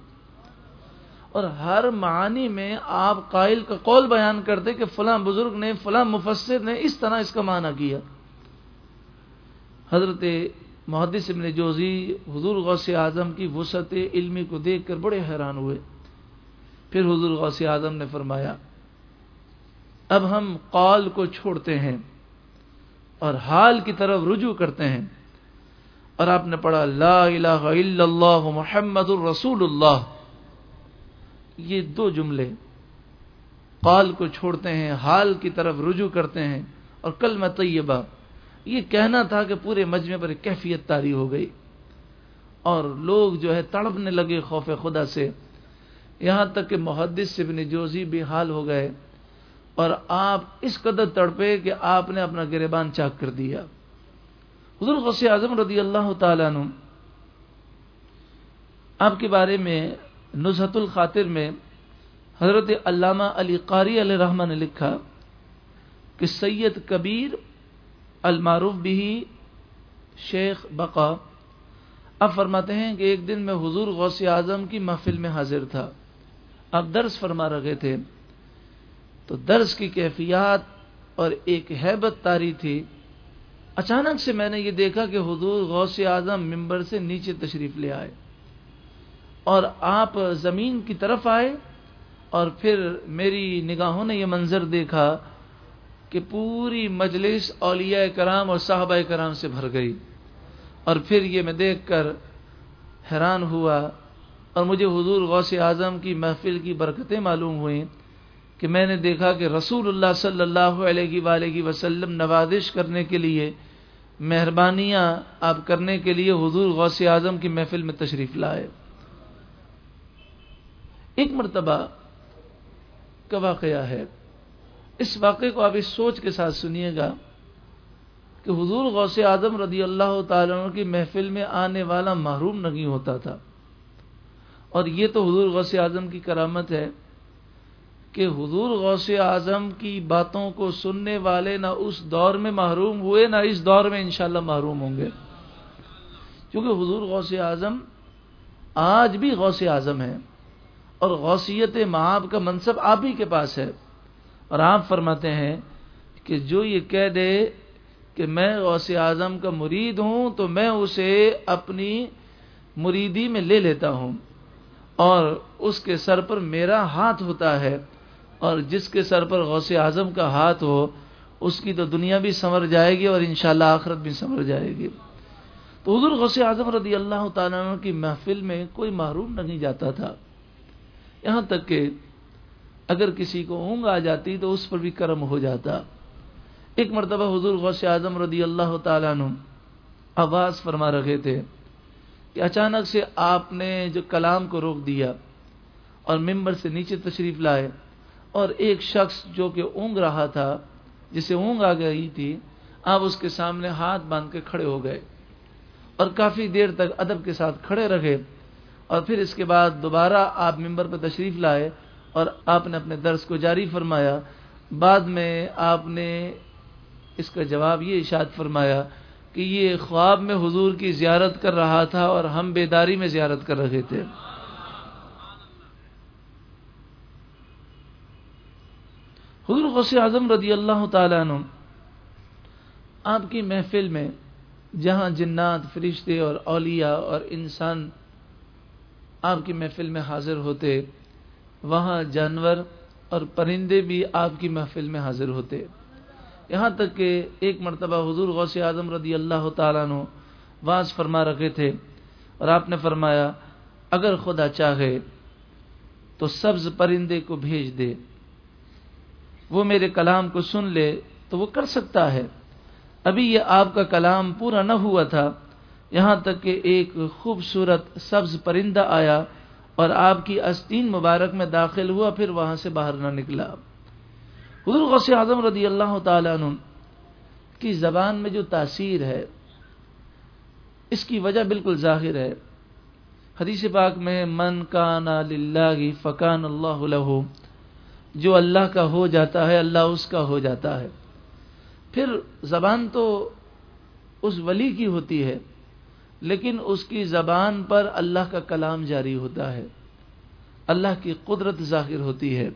اور ہر معانی میں آپ قائل کا قول بیان کرتے کہ فلاں بزرگ نے، فلاں مفسر نے اس طرح اس کا معنی کیا۔ حضرت محدث ابن جوزی، حضور غوث اعظم کی وسعت علمی کو دیکھ کر بڑے حیران ہوئے۔ پھر حضور غوث اعظم نے فرمایا، اب ہم قال کو چھوڑتے ہیں اور حال کی طرف رجوع کرتے ہیں۔ اور آپ نے پڑھا، لا الہ الا اللہ محمد الرسول اللہ۔ یہ دو جملے قال کو چھوڑتے ہیں، حال کی طرف رجوع کرتے ہیں اور کل میں طیبہ، یہ کہنا تھا کہ پورے مجمع پر کیفیت تاری ہو گئی۔ اور لوگ جو ہے تڑپنے لگے خوف خدا سے۔ یہاں تک کہ محدث ابن جوزی بھی حال ہو گئے۔ اور آپ اس قدر تڑپے کہ آپ نے اپنا گریبان چاک کر دیا۔ حضور غص اعظم رضی اللہ تعالیٰ عنہ، آپ کے بارے میں نظہت الخاطر میں حضرت علامہ علی قاری علیہ رحمٰ نے لکھا کہ سید کبیر المعروف بھی شیخ بقا۔ اب فرماتے ہیں کہ ایک دن میں حضور غوث اعظم کی محفل میں حاضر تھا۔ اب درس فرما رہے تھے۔ تو درس کی کیفیات اور ایک حیبت تاری تھی۔ اچانک سے میں نے یہ دیکھا کہ حضور غوث اعظم ممبر سے نیچے تشریف لے آئے۔ اور آپ زمین کی طرف آئے اور پھر میری نگاہوں نے یہ منظر دیکھا کہ پوری مجلس اولیاء کرام اور صحابہ کرام سے بھر گئی اور پھر یہ میں دیکھ کر حیران ہوا اور مجھے حضور غوث اعظم کی محفل کی برکتیں معلوم ہوئیں کہ میں نے دیکھا کہ رسول اللہ صلی اللہ علیہ وآلہ وسلم نوازش کرنے کے لیے، مہربانیاں آپ کرنے کے لیے حضور غوث اعظم کی محفل میں تشریف لائے۔ ایک مرتبہ کا واقعہ ہے۔ اس واقعے کو آپ اس سوچ کے ساتھ سنیے گا کہ حضور غوث اعظم رضی اللہ تعالیٰ کی محفل میں آنے والا محروم نہیں ہوتا تھا۔ اور یہ تو حضور غوث اعظم کی کرامت ہے کہ حضور غوث اعظم کی باتوں کو سننے والے نہ اس دور میں محروم ہوئے، نہ اس دور میں انشاءاللہ محروم ہوں گے۔ کیونکہ حضور غوث اعظم آج بھی غوث اعظم ہے اور غوثیت معاب کا منصب آپ ہی کے پاس ہے۔ اور آپ فرماتے ہیں کہ جو یہ کہہ دے کہ میں غوث اعظم کا مرید ہوں تو میں اسے اپنی مریدی میں لے لیتا ہوں اور اس کے سر پر میرا ہاتھ ہوتا ہے اور جس کے سر پر غوث اعظم کا ہاتھ ہو، اس کی تو دنیا بھی سنور جائے گی اور انشاءاللہ آخرت بھی سنور جائے گی۔ تو حضور غوث اعظم رضی اللہ تعالیٰ کی محفل میں کوئی محروم نہیں جاتا تھا۔ یہاں تک کہ اگر کسی کو اونگ آ جاتی تو اس پر بھی کرم ہو جاتا۔ ایک مرتبہ حضور غوث اعظم رضی اللہ تعالیٰ عنہ آواز فرما رکھے تھے کہ اچانک سے آپ نے جو کلام کو روک دیا اور ممبر سے نیچے تشریف لائے اور ایک شخص جو کہ اونگ رہا تھا، جسے اونگ آ گئی تھی، آپ اس کے سامنے ہاتھ باندھ کے کھڑے ہو گئے اور کافی دیر تک ادب کے ساتھ کھڑے رکھے اور پھر اس کے بعد دوبارہ آپ ممبر پہ تشریف لائے اور آپ نے اپنے درس کو جاری فرمایا۔ بعد میں آپ نے اس کا جواب یہ اشاد فرمایا کہ یہ خواب میں حضور کی زیارت کر رہا تھا اور ہم بیداری میں زیارت کر رہے تھے۔ حضور غوث اعظم رضی اللہ تعالیٰ عنہ آپ کی محفل میں جہاں جنات، فرشتے اور اولیاء اور انسان آپ کی محفل میں حاضر ہوتے، وہاں جانور اور پرندے بھی آپ کی محفل میں حاضر ہوتے۔ یہاں تک کہ ایک مرتبہ حضور غوث اعظم رضی اللہ تعالیٰ عنہ واز فرما رکھے تھے اور آپ نے فرمایا، اگر خدا چاہے تو سبز پرندے کو بھیج دے۔ وہ میرے کلام کو سن لے تو وہ کر سکتا ہے۔ ابھی یہ آپ کا کلام پورا نہ ہوا تھا۔ یہاں تک کہ ایک خوبصورت سبز پرندہ آیا اور آپ کی استین مبارک میں داخل ہوا، پھر وہاں سے باہر نہ نکلا۔ حضور غوث اعظم رضی اللہ تعالیٰ عنہ کی زبان میں جو تاثیر ہے، اس کی وجہ بالکل ظاہر ہے۔ حدیث پاک میں، من کان للہ فکان اللہ لہو جو اللہ کا ہو جاتا ہے، اللہ اس کا ہو جاتا ہے۔ پھر زبان تو اس ولی کی ہوتی ہے لیکن اس کی زبان پر اللہ کا کلام جاری ہوتا ہے۔ اللہ کی قدرت ظاہر ہوتی ہے۔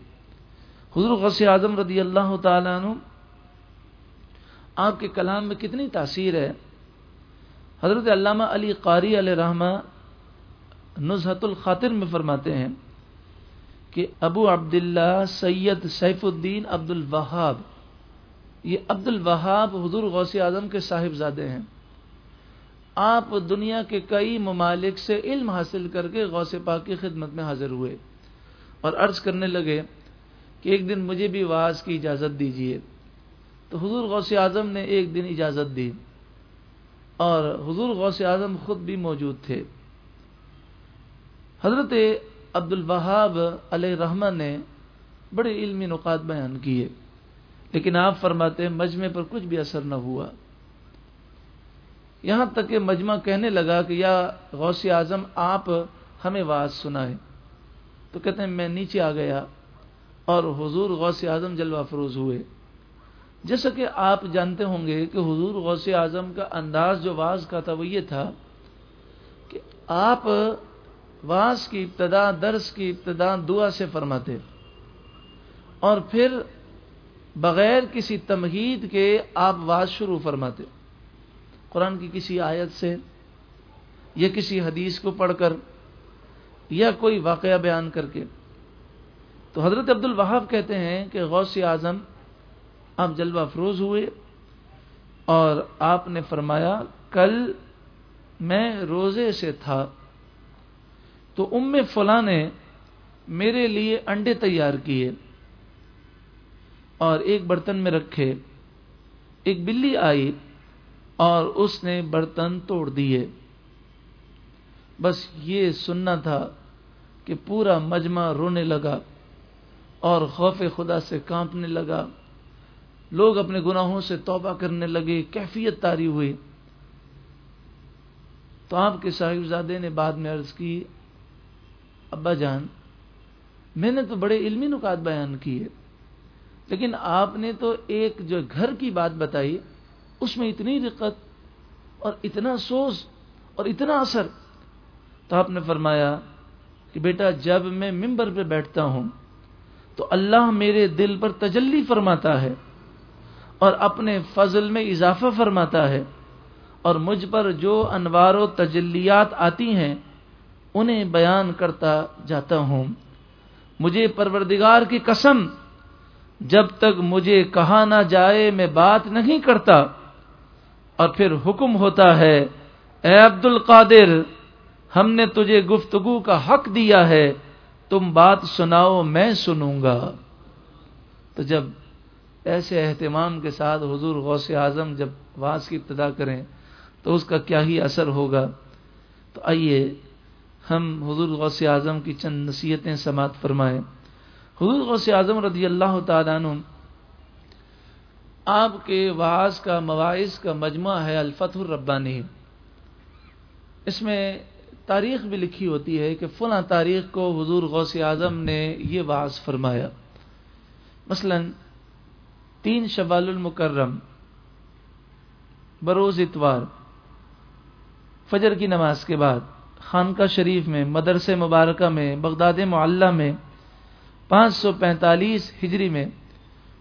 حضور غص اعظم رضی اللہ تعالیٰ عنہ، آپ کے کلام میں کتنی تاثیر ہے۔ حضرت علامہ علی قاری علیہ رحمہ نظہت الخاطر میں فرماتے ہیں کہ ابو عبداللہ سید سیف الدین عبد الوہاب یہ عبد الوہاب حضور غوث اعظم کے صاحب زادے ہیں۔ آپ دنیا کے کئی ممالک سے علم حاصل کر کے غوث پاک کی خدمت میں حاضر ہوئے اور عرض کرنے لگے کہ ایک دن مجھے بھی واز کی اجازت دیجیے تو حضور غوث اعظم نے ایک دن اجازت دی اور حضور غوث اعظم خود بھی موجود تھے۔ حضرت عبد الوہاب علیہ رحمٰ نے بڑے علمی نقات بیان کیے، لیکن آپ فرماتے ہیں مجمع پر کچھ بھی اثر نہ ہوا۔ یہاں تک کہ مجمع کہنے لگا کہ یا غوث اعظم آپ ہمیں واز سنائے تو کہتے ہیں میں نیچے آ گیا اور حضور غوث اعظم جلوہ فروز ہوئے۔ جیسا کہ آپ جانتے ہوں گے کہ حضور غوث اعظم کا انداز جو واز کا تھا وہ یہ تھا کہ آپ واز کی ابتدا، درس کی ابتدا دعا سے فرماتے اور پھر بغیر کسی تمہید کے آپ واز شروع فرماتے۔ قرآن کی کسی آیت سے یا کسی حدیث کو پڑھ کر یا کوئی واقعہ بیان کر کے۔ تو حضرت عبد الوہاب کہتے ہیں کہ غوث اعظم آپ جلوہ افروز ہوئے اور آپ نے فرمایا، کل میں روزے سے تھا، تو ام فلاں نے میرے لیے انڈے تیار کیے اور ایک برتن میں رکھے، ایک بلی آئی اور اس نے برتن توڑ دیے۔ بس یہ سننا تھا کہ پورا مجمع رونے لگا اور خوف خدا سے کانپنے لگا۔ لوگ اپنے گناہوں سے توبہ کرنے لگے، کیفیت تاری ہوئی۔ تو آپ کے صاحبزادے نے بعد میں عرض کی، ابا جان، میں نے تو بڑے علمی نکات بیان کیے، لیکن آپ نے تو ایک جو گھر کی بات بتائی اس میں اتنی رقت اور اتنا سوز اور اتنا اثر تو آپ نے فرمایا کہ بیٹا جب میں ممبر پہ بیٹھتا ہوں تو اللہ میرے دل پر تجلی فرماتا ہے اور اپنے فضل میں اضافہ فرماتا ہے اور مجھ پر جو انوار و تجلیات آتی ہیں انہیں بیان کرتا جاتا ہوں۔ مجھے پروردگار کی قسم، جب تک مجھے کہا نہ جائے، میں بات نہیں کرتا۔ اور پھر حکم ہوتا ہے، اے عبد القادر ہم نے تجھے گفتگو کا حق دیا ہے، تم بات سناؤ، میں سنوں گا۔ تو جب ایسے اہتمام کے ساتھ حضور غوث اعظم جب واس کی ابتدا کریں، تو اس کا کیا ہی اثر ہوگا؟ تو آئیے ہم حضور غوث اعظم کی چند نصیحتیں سماعت فرمائیں۔ حضور غوث اعظم رضی اللہ تعالیٰ عنہ آپ کے واعظ کا، مواعظ کا مجمع ہے الفتح الربانی۔ اس میں تاریخ بھی لکھی ہوتی ہے کہ فلاں تاریخ کو حضور غوث اعظم نے یہ واعظ فرمایا۔ مثلا تین شوال المکرم، بروز اتوار، فجر کی نماز کے بعد خانقاہ شریف میں مدرس مبارکہ میں، بغداد معلّہ میں، پانچ سو پینتالیس ہجری میں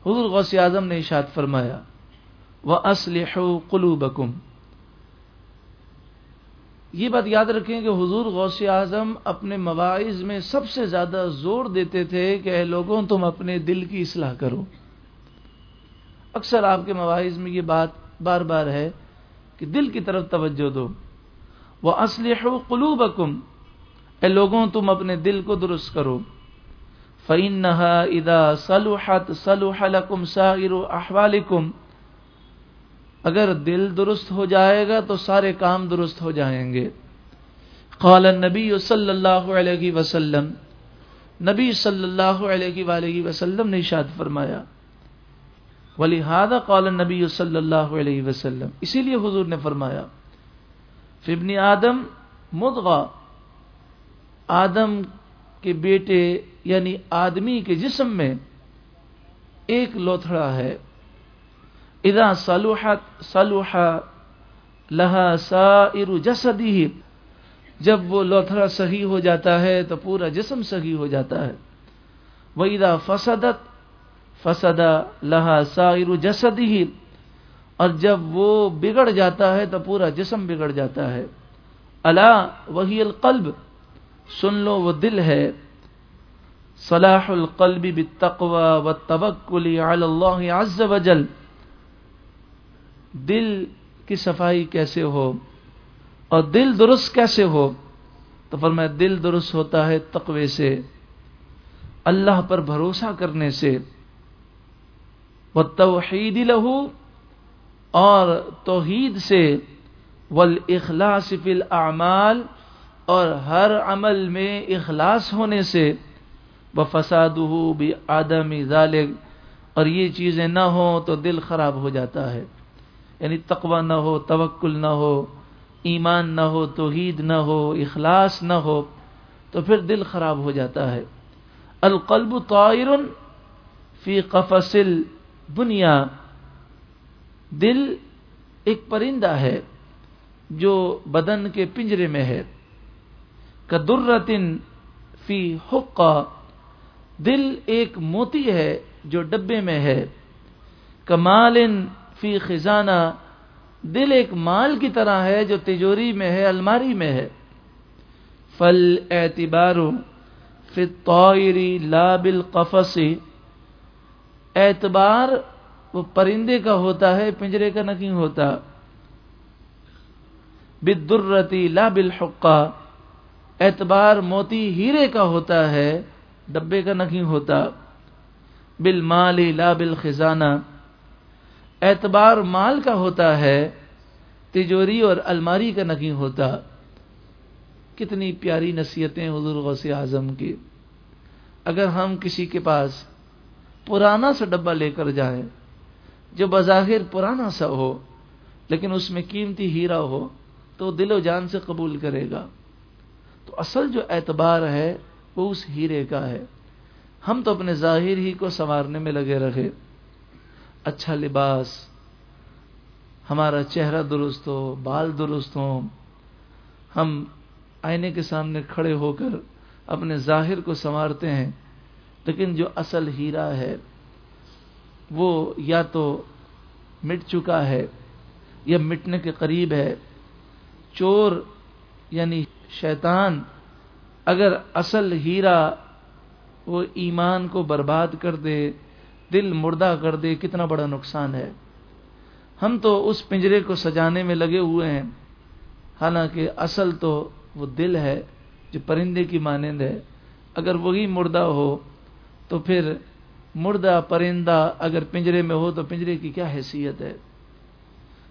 حضور غوث اعظم نے اشاد فرمایا وہ اسلح قلو یہ بات یاد رکھیں کہ حضور غوث اعظم اپنے مواعظ میں سب سے زیادہ زور دیتے تھے کہ اے لوگوں، تم اپنے دل کی اصلاح کرو۔ اکثر آپ کے مواعظ میں یہ بات بار بار ہے کہ دل کی طرف توجہ دو۔ وہ اسلح قلوب اے لوگوں، تم اپنے دل کو درست کرو۔ فعین ادا سلوحت سلوح لکم ساغر احوالکم اگر دل درست ہو جائے گا تو سارے کام درست ہو جائیں گے۔ قال نبی صلی اللہ علیہ وسلم، نبی صلی اللہ علیہ وآلہ وسلم نے اشاد فرمایا۔ ولی ہاد قال نبی صلی اللہ علیہ وسلم، اسی لیے حضور نے فرمایا فبن آدم مدغا آدم کے بیٹے یعنی آدمی کے جسم میں ایک لوتھڑا ہے۔ ادا سلوحت سلوح لہا سائر جسدی جب وہ لوتھڑا صحیح ہو جاتا ہے تو پورا جسم صحیح ہو جاتا ہے۔ وہ ادا فسدت فسدا لہا سائر جسدی اور جب وہ بگڑ جاتا ہے تو پورا جسم بگڑ جاتا ہے۔ اللہ وہی القلب سن لو، وہ دل ہے۔ صلاح القلب بالتقوى والتوکل علی اللہ عز وجل۔ دل کی صفائی کیسے ہو؟ اور دل درست کیسے ہو؟ تو فرمایا، دل درست ہوتا ہے تقوی سے، اللہ پر بھروسہ کرنے سے۔ وہ توحید لہو اور توحید سے۔ ول اخلاص فل اعمال اور ہر عمل میں اخلاص ہونے سے وہ فساد ہو بھی آدمی اور یہ چیزیں نہ ہوں تو دل خراب ہو جاتا ہے۔ یعنی تقوی نہ ہو، توکل نہ ہو، ایمان نہ ہو، توحید نہ ہو، اخلاص نہ ہو، تو پھر دل خراب ہو جاتا ہے۔ القلب طائر فی قفصل دنیا دل ایک پرندہ ہے جو بدن کے پنجرے میں ہے۔ کدرتن فی حقہ، دل ایک موتی ہے جو ڈبے میں ہے۔ کمال فی خزانہ، دل ایک مال کی طرح ہے جو تجوری میں ہے، الماری میں ہے۔ فل اعتبار فطری لابل قفسی اعتبار وہ پرندے کا ہوتا ہے، پنجرے کا نہیں ہوتا۔ بدرتی لا بالحقہ اعتبار موتی ہیرے کا ہوتا ہے، ڈبے کا نہیں ہوتا۔ بل مالی لا بل خزانہ اعتبار مال کا ہوتا ہے، تجوری اور الماری کا نہیں ہوتا۔ کتنی پیاری نصیحتیں حضور غوث اعظم کی۔ اگر ہم کسی کے پاس پرانا سا ڈبہ لے کر جائیں، جو بظاہر پرانا سا ہو، لیکن اس میں قیمتی ہیرا ہو، تو دل و جان سے قبول کرے گا۔ تو اصل جو اعتبار ہے وہ اس ہیرے کا ہے۔ ہم تو اپنے ظاہر ہی کو سنوارنے میں لگے رہے۔ اچھا لباس، ہمارا چہرہ درست ہو، بال درست ہو ہم آئینے کے سامنے کھڑے ہو کر اپنے ظاہر کو سنوارتے ہیں۔ لیکن جو اصل ہیرا ہے، وہ یا تو مٹ چکا ہے یا مٹنے کے قریب ہے۔ چور یعنی شیطان اگر اصل ہیرا وہ ایمان کو برباد کر دے، دل مردہ کر دے، کتنا بڑا نقصان ہے۔ ہم تو اس پنجرے کو سجانے میں لگے ہوئے ہیں۔ حالانکہ اصل تو وہ دل ہے جو پرندے کی مانند ہے۔ اگر وہی مردہ ہو تو پھر مردہ پرندہ اگر پنجرے میں ہو تو پنجرے کی کیا حیثیت ہے؟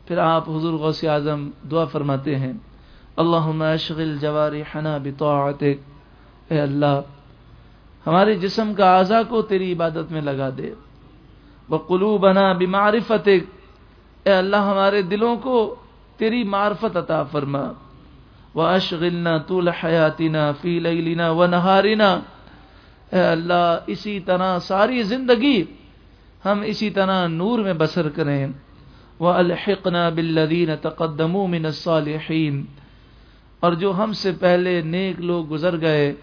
پھر آپ حضور غوث اعظم دعا فرماتے ہیں۔ اللہ اشغل جواری حنا بطاعتک۔ اے اللہ، ہمارے جسم کا اعضا کو تیری عبادت میں لگا دے۔ وہ قلو بنا اے اللہ، ہمارے دلوں کو تیری معرفت عطا فرما۔ وہ اشغلنا طول حیاتنا فی لیلنا و اے اللہ، اسی طرح ساری زندگی ہم اسی طرح نور میں بسر کریں۔ وہ الحقنا بالذین تقدموا من الصالحین اور جو ہم سے پہلے نیک لوگ گزر گئے،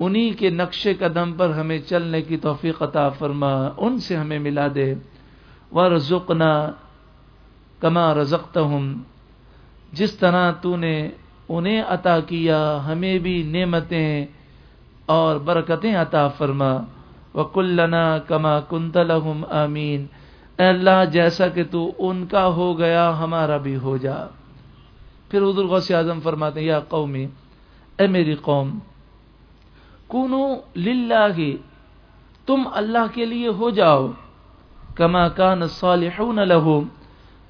انہی کے نقش قدم پر ہمیں چلنے کی توفیق عطا فرما، ان سے ہمیں ملا دے۔ ورزقنا کما رزقتہم جس طرح تو نے انہیں عطا کیا، ہمیں بھی نعمتیں اور برکتیں عطا فرما۔ وکلنا کما کنت لہم آمین۔ اے اللہ، جیسا کہ تو ان کا ہو گیا، ہمارا بھی ہو جا۔ پھر حضور غوث اعظم فرماتے ہیں، یا قومی، اے میری قوم کنو للہ، تم اللہ کے لیے ہو جاؤ، کما کان صالحون لہو،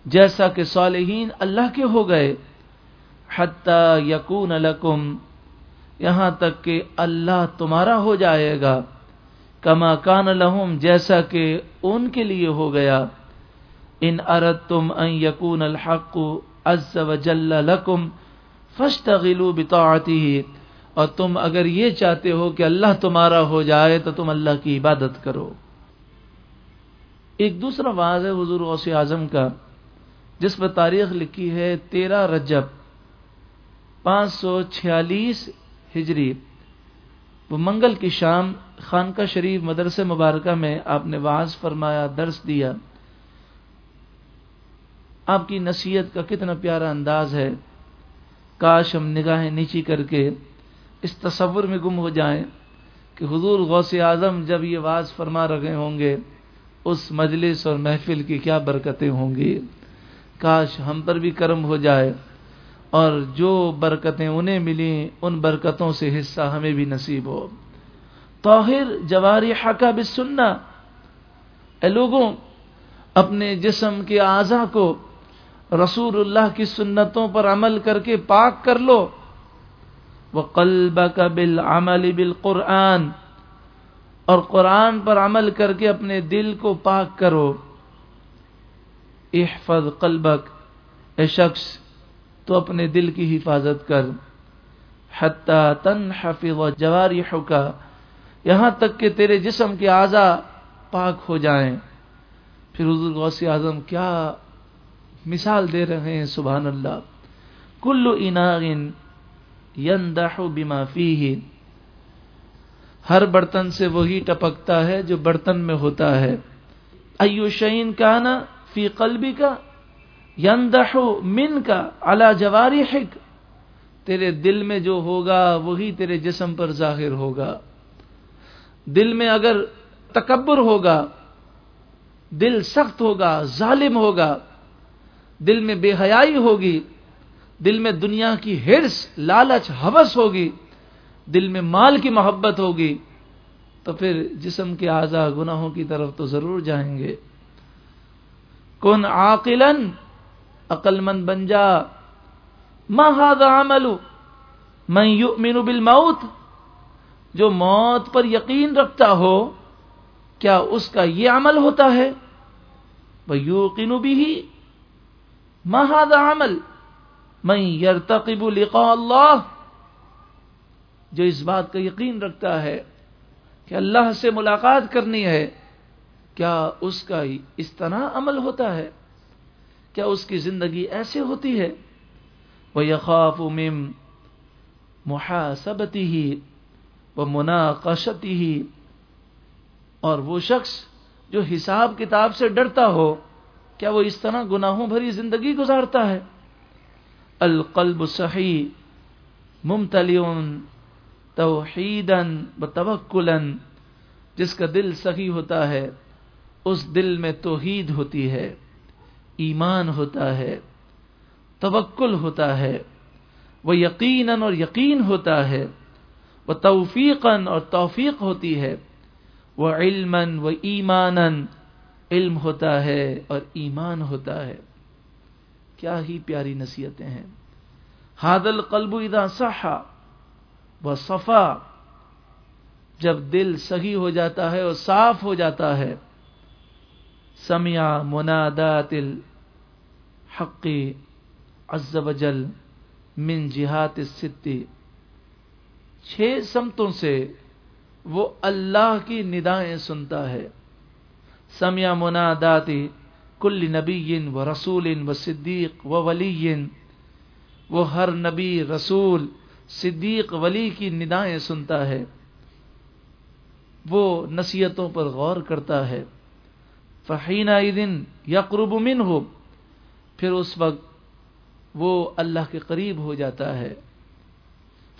جیسا کہ صالحین اللہ کے ہو گئے، حتی یکون لکم، یہاں تک کہ اللہ تمہارا ہو جائے گا، کما کان لہم، جیسا کہ ان کے لیے ہو گیا، ان اردتم ان یکون الحق عز وجل لکم فاشتغلوا بطاعته، اور تم اگر یہ چاہتے ہو کہ اللہ تمہارا ہو جائے تو تم اللہ کی عبادت کرو۔ ایک دوسرا واضح ہے حضور غوث اعظم کا، جس پر تاریخ لکھی ہے تیرہ رجب پانچ سو چھیالیس ہجری۔ وہ منگل کی شام خانقہ شریف مدرسہ مبارکہ میں آپ نے واز فرمایا، درس دیا۔ آپ کی نصیحت کا کتنا پیارا انداز ہے۔ کاش ہم نگاہیں نیچی کر کے اس تصور میں گم ہو جائیں کہ حضور غوث اعظم جب یہ واز فرما رہے ہوں گے، اس مجلس اور محفل کی کیا برکتیں ہوں گی۔ کاش ہم پر بھی کرم ہو جائے اور جو برکتیں انہیں ملیں، ان برکتوں سے حصہ ہمیں بھی نصیب ہو۔ توہر جواری حقہ بھی سننا اے لوگوں، اپنے جسم کے اعضا کو رسول اللہ کی سنتوں پر عمل کر کے پاک کر لو۔ وہ قلب کا بل عمل قرآن اور قرآن پر عمل کر کے اپنے دل کو پاک کرو۔ احفظ قلبک۔ اے شخص، تو اپنے دل کی حفاظت کر۔ حتی تن حفظ و جواری کا یہاں تک کہ تیرے جسم کے اعضا پاک ہو جائیں۔ پھر حضور غوث اعظم کیا مثال دے رہے ہیں، سبحان اللہ۔ کل اناغن یندح بما فیہ۔ ہر برتن سے وہی ٹپکتا ہے جو برتن میں ہوتا ہے۔ ایو شعین کا نا فی قلبی کا یندح من کا اللہ جواری تیرے دل میں جو ہوگا، وہی تیرے جسم پر ظاہر ہوگا۔ دل میں اگر تکبر ہوگا، دل سخت ہوگا، ظالم ہوگا۔ دل میں بے حیائی ہوگی، دل میں دنیا کی ہرس، لالچ حوث ہوگی، دل میں مال کی محبت ہوگی، تو پھر جسم کے اعضا گناہوں کی طرف تو ضرور جائیں گے۔ کن عاقلن عقل مند بن جا، ما هذا عمل؟ من يؤمن بالموت؟ جو موت پر یقین رکھتا ہو، کیا اس کا یہ عمل ہوتا ہے؟ وہ یوقین بھی هذا عمل؟ من يرتقب لقاء اللہ جو اس بات کا یقین رکھتا ہے کہ اللہ سے ملاقات کرنی ہے، کیا اس کا اس طرح عمل ہوتا ہے؟ کیا اس کی زندگی ایسے ہوتی ہے؟ وہ یقاف مم محاسبتی ہی وہ مناقشتی ہی اور وہ شخص جو حساب کتاب سے ڈرتا ہو کیا وہ اس طرح گناہوں بھری زندگی گزارتا ہے؟ القلب صحیح ممتلیون توحیدن بتوکلن جس کا دل صحیح ہوتا ہے، اس دل میں توحید ہوتی ہے، ایمان ہوتا ہے، توکل ہوتا ہے، وہ یقیناً اور یقین ہوتا ہے، وہ توفیقاً اور توفیق ہوتی ہے، وہ علم و ایمان علم ہوتا ہے اور ایمان ہوتا ہے۔ کیا ہی پیاری نصیحتیں ہیں۔ ہادل قلب ادا صحا و صفا، جب دل صحیح ہو جاتا ہے اور صاف ہو جاتا ہے۔ سمیا منادات الحق عز وجل من جہات الستی چھ سمتوں سے وہ اللہ کی ندائیں سنتا ہے۔ سمیا منادات کل نبی و رسول و صدیق و ولی وہ ہر نبی رسول صدیق ولی کی ندائیں سنتا ہے وہ نصیحتوں پر غور کرتا ہے فحینہ دن یقرب من ہو پھر اس وقت وہ اللہ کے قریب ہو جاتا ہے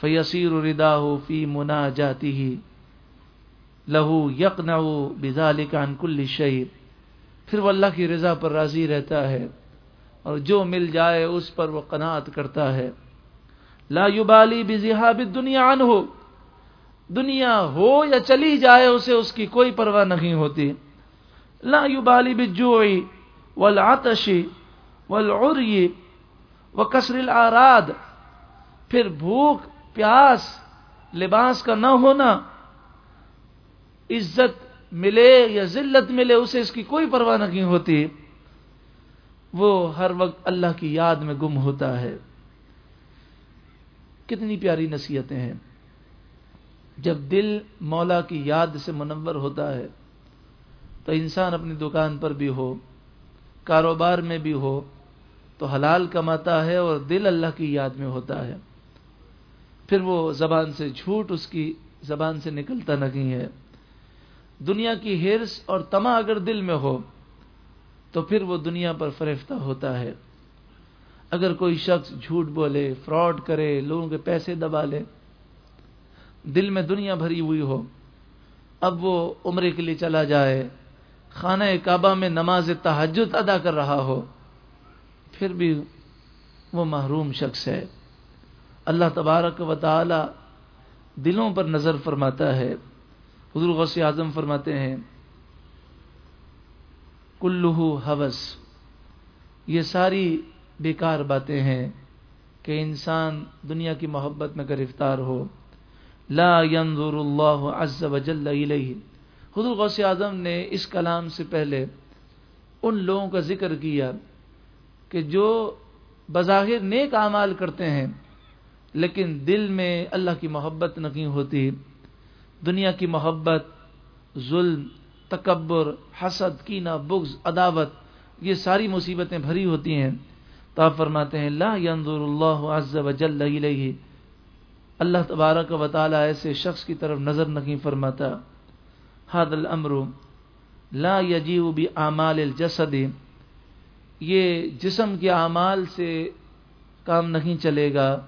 فیسیر ردا ہو فی منا جاتی ہی لہو یک نہ بزالکان کل شعیب پھر وہ اللہ کی رضا پر راضی رہتا ہے اور جو مل جائے اس پر وہ قناعت کرتا ہے۔ لا یبالی بزہاب دنیا ان ہو دنیا ہو یا چلی جائے اسے اس کی کوئی پرواہ نہیں ہوتی۔ لا يبالي بالجوع والعطش والعري وكسر الاراد۔ پھر بھوک، پیاس، لباس کا نہ ہونا عزت ملے یا ذلت ملے، اسے اس کی کوئی پرواہ نہیں ہوتی؟ وہ ہر وقت اللہ کی یاد میں گم ہوتا ہے۔ کتنی پیاری نصیحتیں ہیں۔ جب دل مولا کی یاد سے منور ہوتا ہے، تو انسان اپنی دکان پر بھی ہو، کاروبار میں بھی ہو، تو حلال کماتا ہے اور دل اللہ کی یاد میں ہوتا ہے۔ پھر وہ زبان سے جھوٹ اس کی زبان سے نکلتا نہیں ہے۔ دنیا کی ہرس اور تما اگر دل میں ہو، تو پھر وہ دنیا پر فریفتہ ہوتا ہے۔ اگر کوئی شخص جھوٹ بولے، فراڈ کرے، لوگوں کے پیسے دبا لے، دل میں دنیا بھری ہوئی ہو، اب وہ عمرے کے لیے چلا جائے، خانہ کعبہ میں نماز تحجد ادا کر رہا ہو، پھر بھی وہ محروم شخص ہے۔ اللہ تبارک و تعالی دلوں پر نظر فرماتا ہے۔ حضور غوث اعظم فرماتے ہیں کلو حوث یہ ساری بیکار باتیں ہیں کہ انسان دنیا کی محبت میں گرفتار ہو۔ لا ينظر اللہ عز وجل الیہ۔ حضور غوث اعظم نے اس کلام سے پہلے ان لوگوں کا ذکر کیا کہ جو بظاہر نیک اعمال کرتے ہیں، لیکن دل میں اللہ کی محبت نہیں ہوتی۔ دنیا کی محبت، ظلم، تکبر، حسد، کینہ، بغض، عداوت، یہ ساری مصیبتیں بھری ہوتی ہیں۔ تو آپ فرماتے ہیں، لا ينظر اللہ عز و جل اللہ تبارک و تعالی ایسے شخص کی طرف نظر نہیں فرماتا۔ حد الامر لا یجیو بھی اعمال الجسد۔ یہ جسم کے اعمال سے کام نہیں چلے گا۔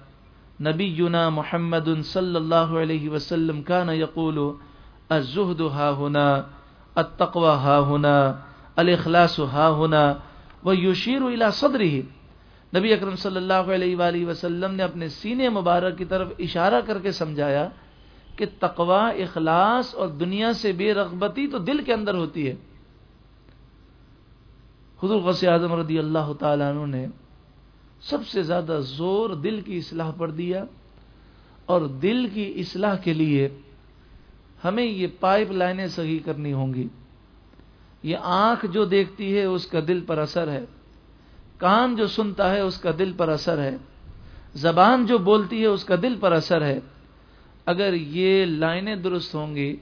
نبی محمد صلی اللہ علیہ وسلم کا نہ یقول، الزہد ہا ہونا التقوى ہا ہونا الاخلاص ہا ہونا وہ یوشیر الا نبی اکرم صلی اللہ علیہ وآلہ وسلم نے اپنے سینے مبارک کی طرف اشارہ کر کے سمجھایا کہ تقوا اخلاص اور دنیا سے بے رغبتی تو دل کے اندر ہوتی ہے۔ حضور غص اعظم رضی اللہ تعالیٰ عنہ نے سب سے زیادہ زور دل کی اصلاح پر دیا اور دل کی اصلاح کے لیے ہمیں یہ پائپ لائنیں صحیح کرنی ہوں گی۔ یہ آنکھ جو دیکھتی ہے اس کا دل پر اثر ہے۔ کان جو سنتا ہے اس کا دل پر اثر ہے۔ زبان جو بولتی ہے اس کا دل پر اثر ہے۔ اگر یہ لائنیں درست ہوں گی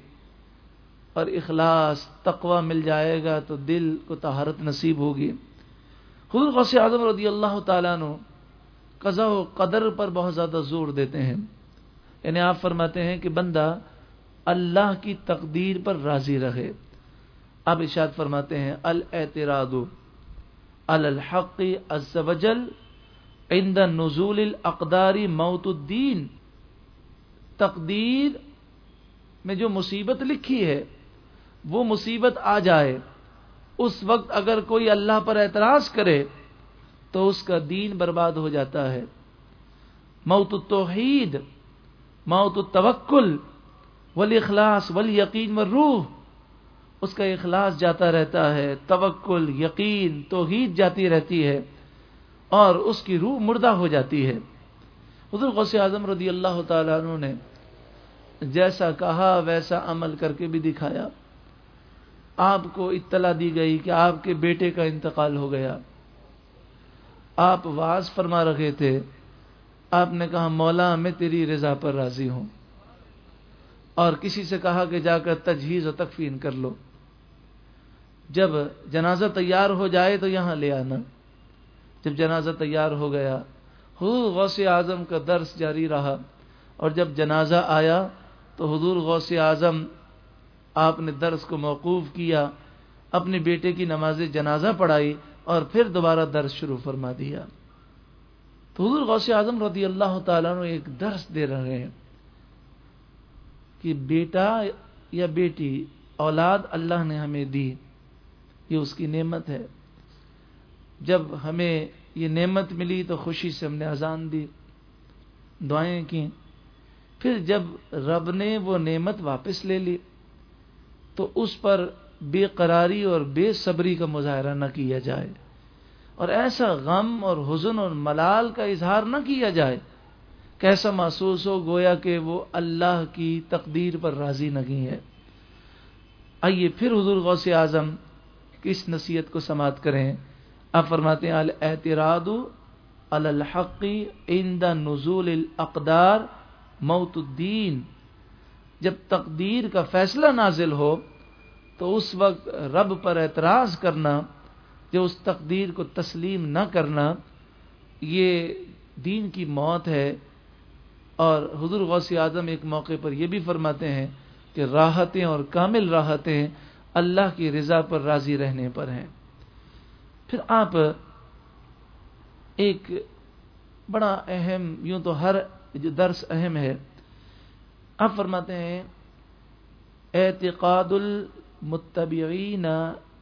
اور اخلاص، تقوی مل جائے گا تو دل کو تہارت نصیب ہوگی۔ حضور غوث اعظم رضی اللہ تعالیٰ نو قضا و قدر پر بہت زیادہ زور دیتے ہیں۔ یعنی آپ فرماتے ہیں کہ بندہ اللہ کی تقدیر پر راضی رہے۔ آپ اشاد فرماتے ہیں، الاعتراض الحق عز وجل عند نزول الاقدار موت الدین۔ تقدیر میں جو مصیبت لکھی ہے، وہ مصیبت آ جائے۔ اس وقت اگر کوئی اللہ پر اعتراض کرے تو اس کا دین برباد ہو جاتا ہے۔ موت التوحید، موت التوکل ولی اخلاص ولی یقین و روح اس کا اخلاص جاتا رہتا ہے، توکل، یقین، توحید جاتی رہتی ہے اور اس کی روح مردہ ہو جاتی ہے۔ حضور غوث اعظم رضی اللہ تعالیٰ عنہ نے جیسا کہا ویسا عمل کر کے بھی دکھایا۔ آپ کو اطلاع دی گئی کہ آپ کے بیٹے کا انتقال ہو گیا۔ آپ واز فرما رکھے تھے۔ آپ نے کہا، مولا، میں تیری رضا پر راضی ہوں۔ اور کسی سے کہا کہ جا کر تجہیز و تکفین کر لو۔ جب جنازہ تیار ہو جائے تو یہاں لے آنا۔ جب جنازہ تیار ہو گیا، حضور غوث اعظم کا درس جاری رہا۔ اور جب جنازہ آیا تو حضور غوث اعظم آپ نے درس کو موقوف کیا، اپنے بیٹے کی نماز جنازہ پڑھائی اور پھر دوبارہ درس شروع فرما دیا۔ تو حضور غوث اعظم رضی اللہ تعالیٰ نے ایک درس دے رہے ہیں کہ بیٹا یا بیٹی، اولاد اللہ نے ہمیں دی، یہ اس کی نعمت ہے۔ جب ہمیں یہ نعمت ملی تو خوشی سے ہم نے اذان دی، دعائیں کی پھر جب رب نے وہ نعمت واپس لے لی تو اس پر بے قراری اور بے صبری کا مظاہرہ نہ کیا جائے اور ایسا غم اور حزن اور ملال کا اظہار نہ کیا جائے کیسا محسوس ہو گویا کہ وہ اللہ کی تقدیر پر راضی نہیں ہے۔ آئیے پھر حضور غوث اعظم کس نصیحت کو سماعت کریں۔ آپ فرماتے ہیں، الاعتراض الحق عند نزول الاقدار، موت الدین۔ جب تقدیر کا فیصلہ نازل ہو تو اس وقت رب پر اعتراض کرنا، جو اس تقدیر کو تسلیم نہ کرنا، یہ دین کی موت ہے۔ اور حضور غوث اعظم ایک موقع پر یہ بھی فرماتے ہیں کہ راحتیں اور کامل راحتیں اللہ کی رضا پر راضی رہنے پر ہیں۔ پھر آپ ایک بڑا اہم، یوں تو ہر جو درس اہم ہے آپ فرماتے ہیں، اعتقاد المتبعین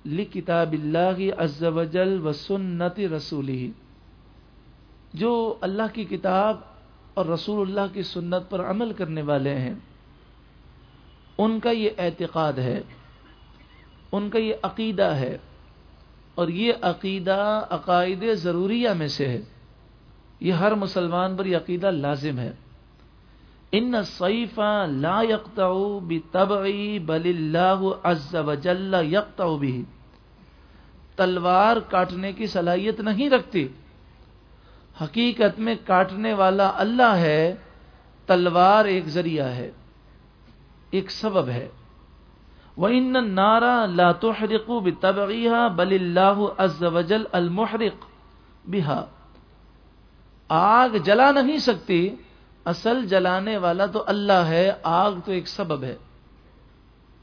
لکتاب اللہ عز وجل و سنت رسولی جو اللہ کی کتاب اور رسول اللہ کی سنت پر عمل کرنے والے ہیں، ان کا یہ اعتقاد ہے، ان کا یہ عقیدہ ہے۔ اور یہ عقیدہ عقائد ضروریہ میں سے ہے۔ یہ ہر مسلمان پر یہ عقیدہ لازم ہے۔ ان سیفا لا یکتا بتبعی بل اللہ عز وجل یکتا بھی تلوار کاٹنے کی صلاحیت نہیں رکھتی حقیقت میں کاٹنے والا اللہ ہے تلوار ایک ذریعہ ہے ایک سبب ہے وہ ان نارا لا تحرق بتبعیہ بل اللہ عز وجل المحرق بہا آگ جلا نہیں سکتی اصل جلانے والا تو اللہ ہے، آگ تو ایک سبب ہے۔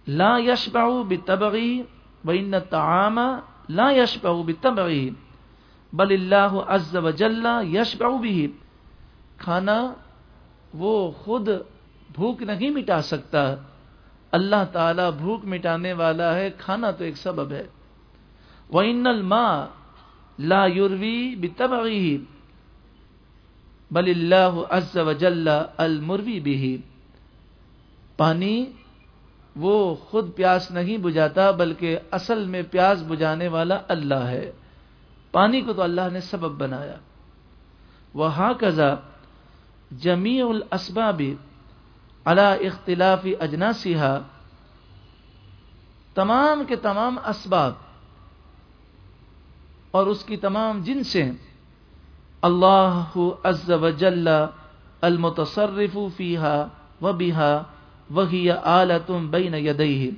لا یشبع بتبعی بین تعام لا یشبع بتبعی بل اللہ عز وجل یشبع بھی کھانا وہ خود بھوک نہیں مٹا سکتا، اللہ تعالی بھوک مٹانے والا ہے، کھانا تو ایک سبب ہے۔ وہ ان الما لا یوروی بل اللہ عز و جل المروی بھی پانی وہ خود پیاس نہیں بجھاتا، بلکہ اصل میں پیاس بجھانے والا اللہ ہے۔ پانی کو تو اللہ نے سبب بنایا۔ وہ ہاں کزا جمیع الاسباب علی اختلاف اجناسیہ تمام کے تمام اسباب اور اس کی تمام جنسیں اللہ عز و جل المتصرف فیہا و بیہا وہی آلتم بین یدیہ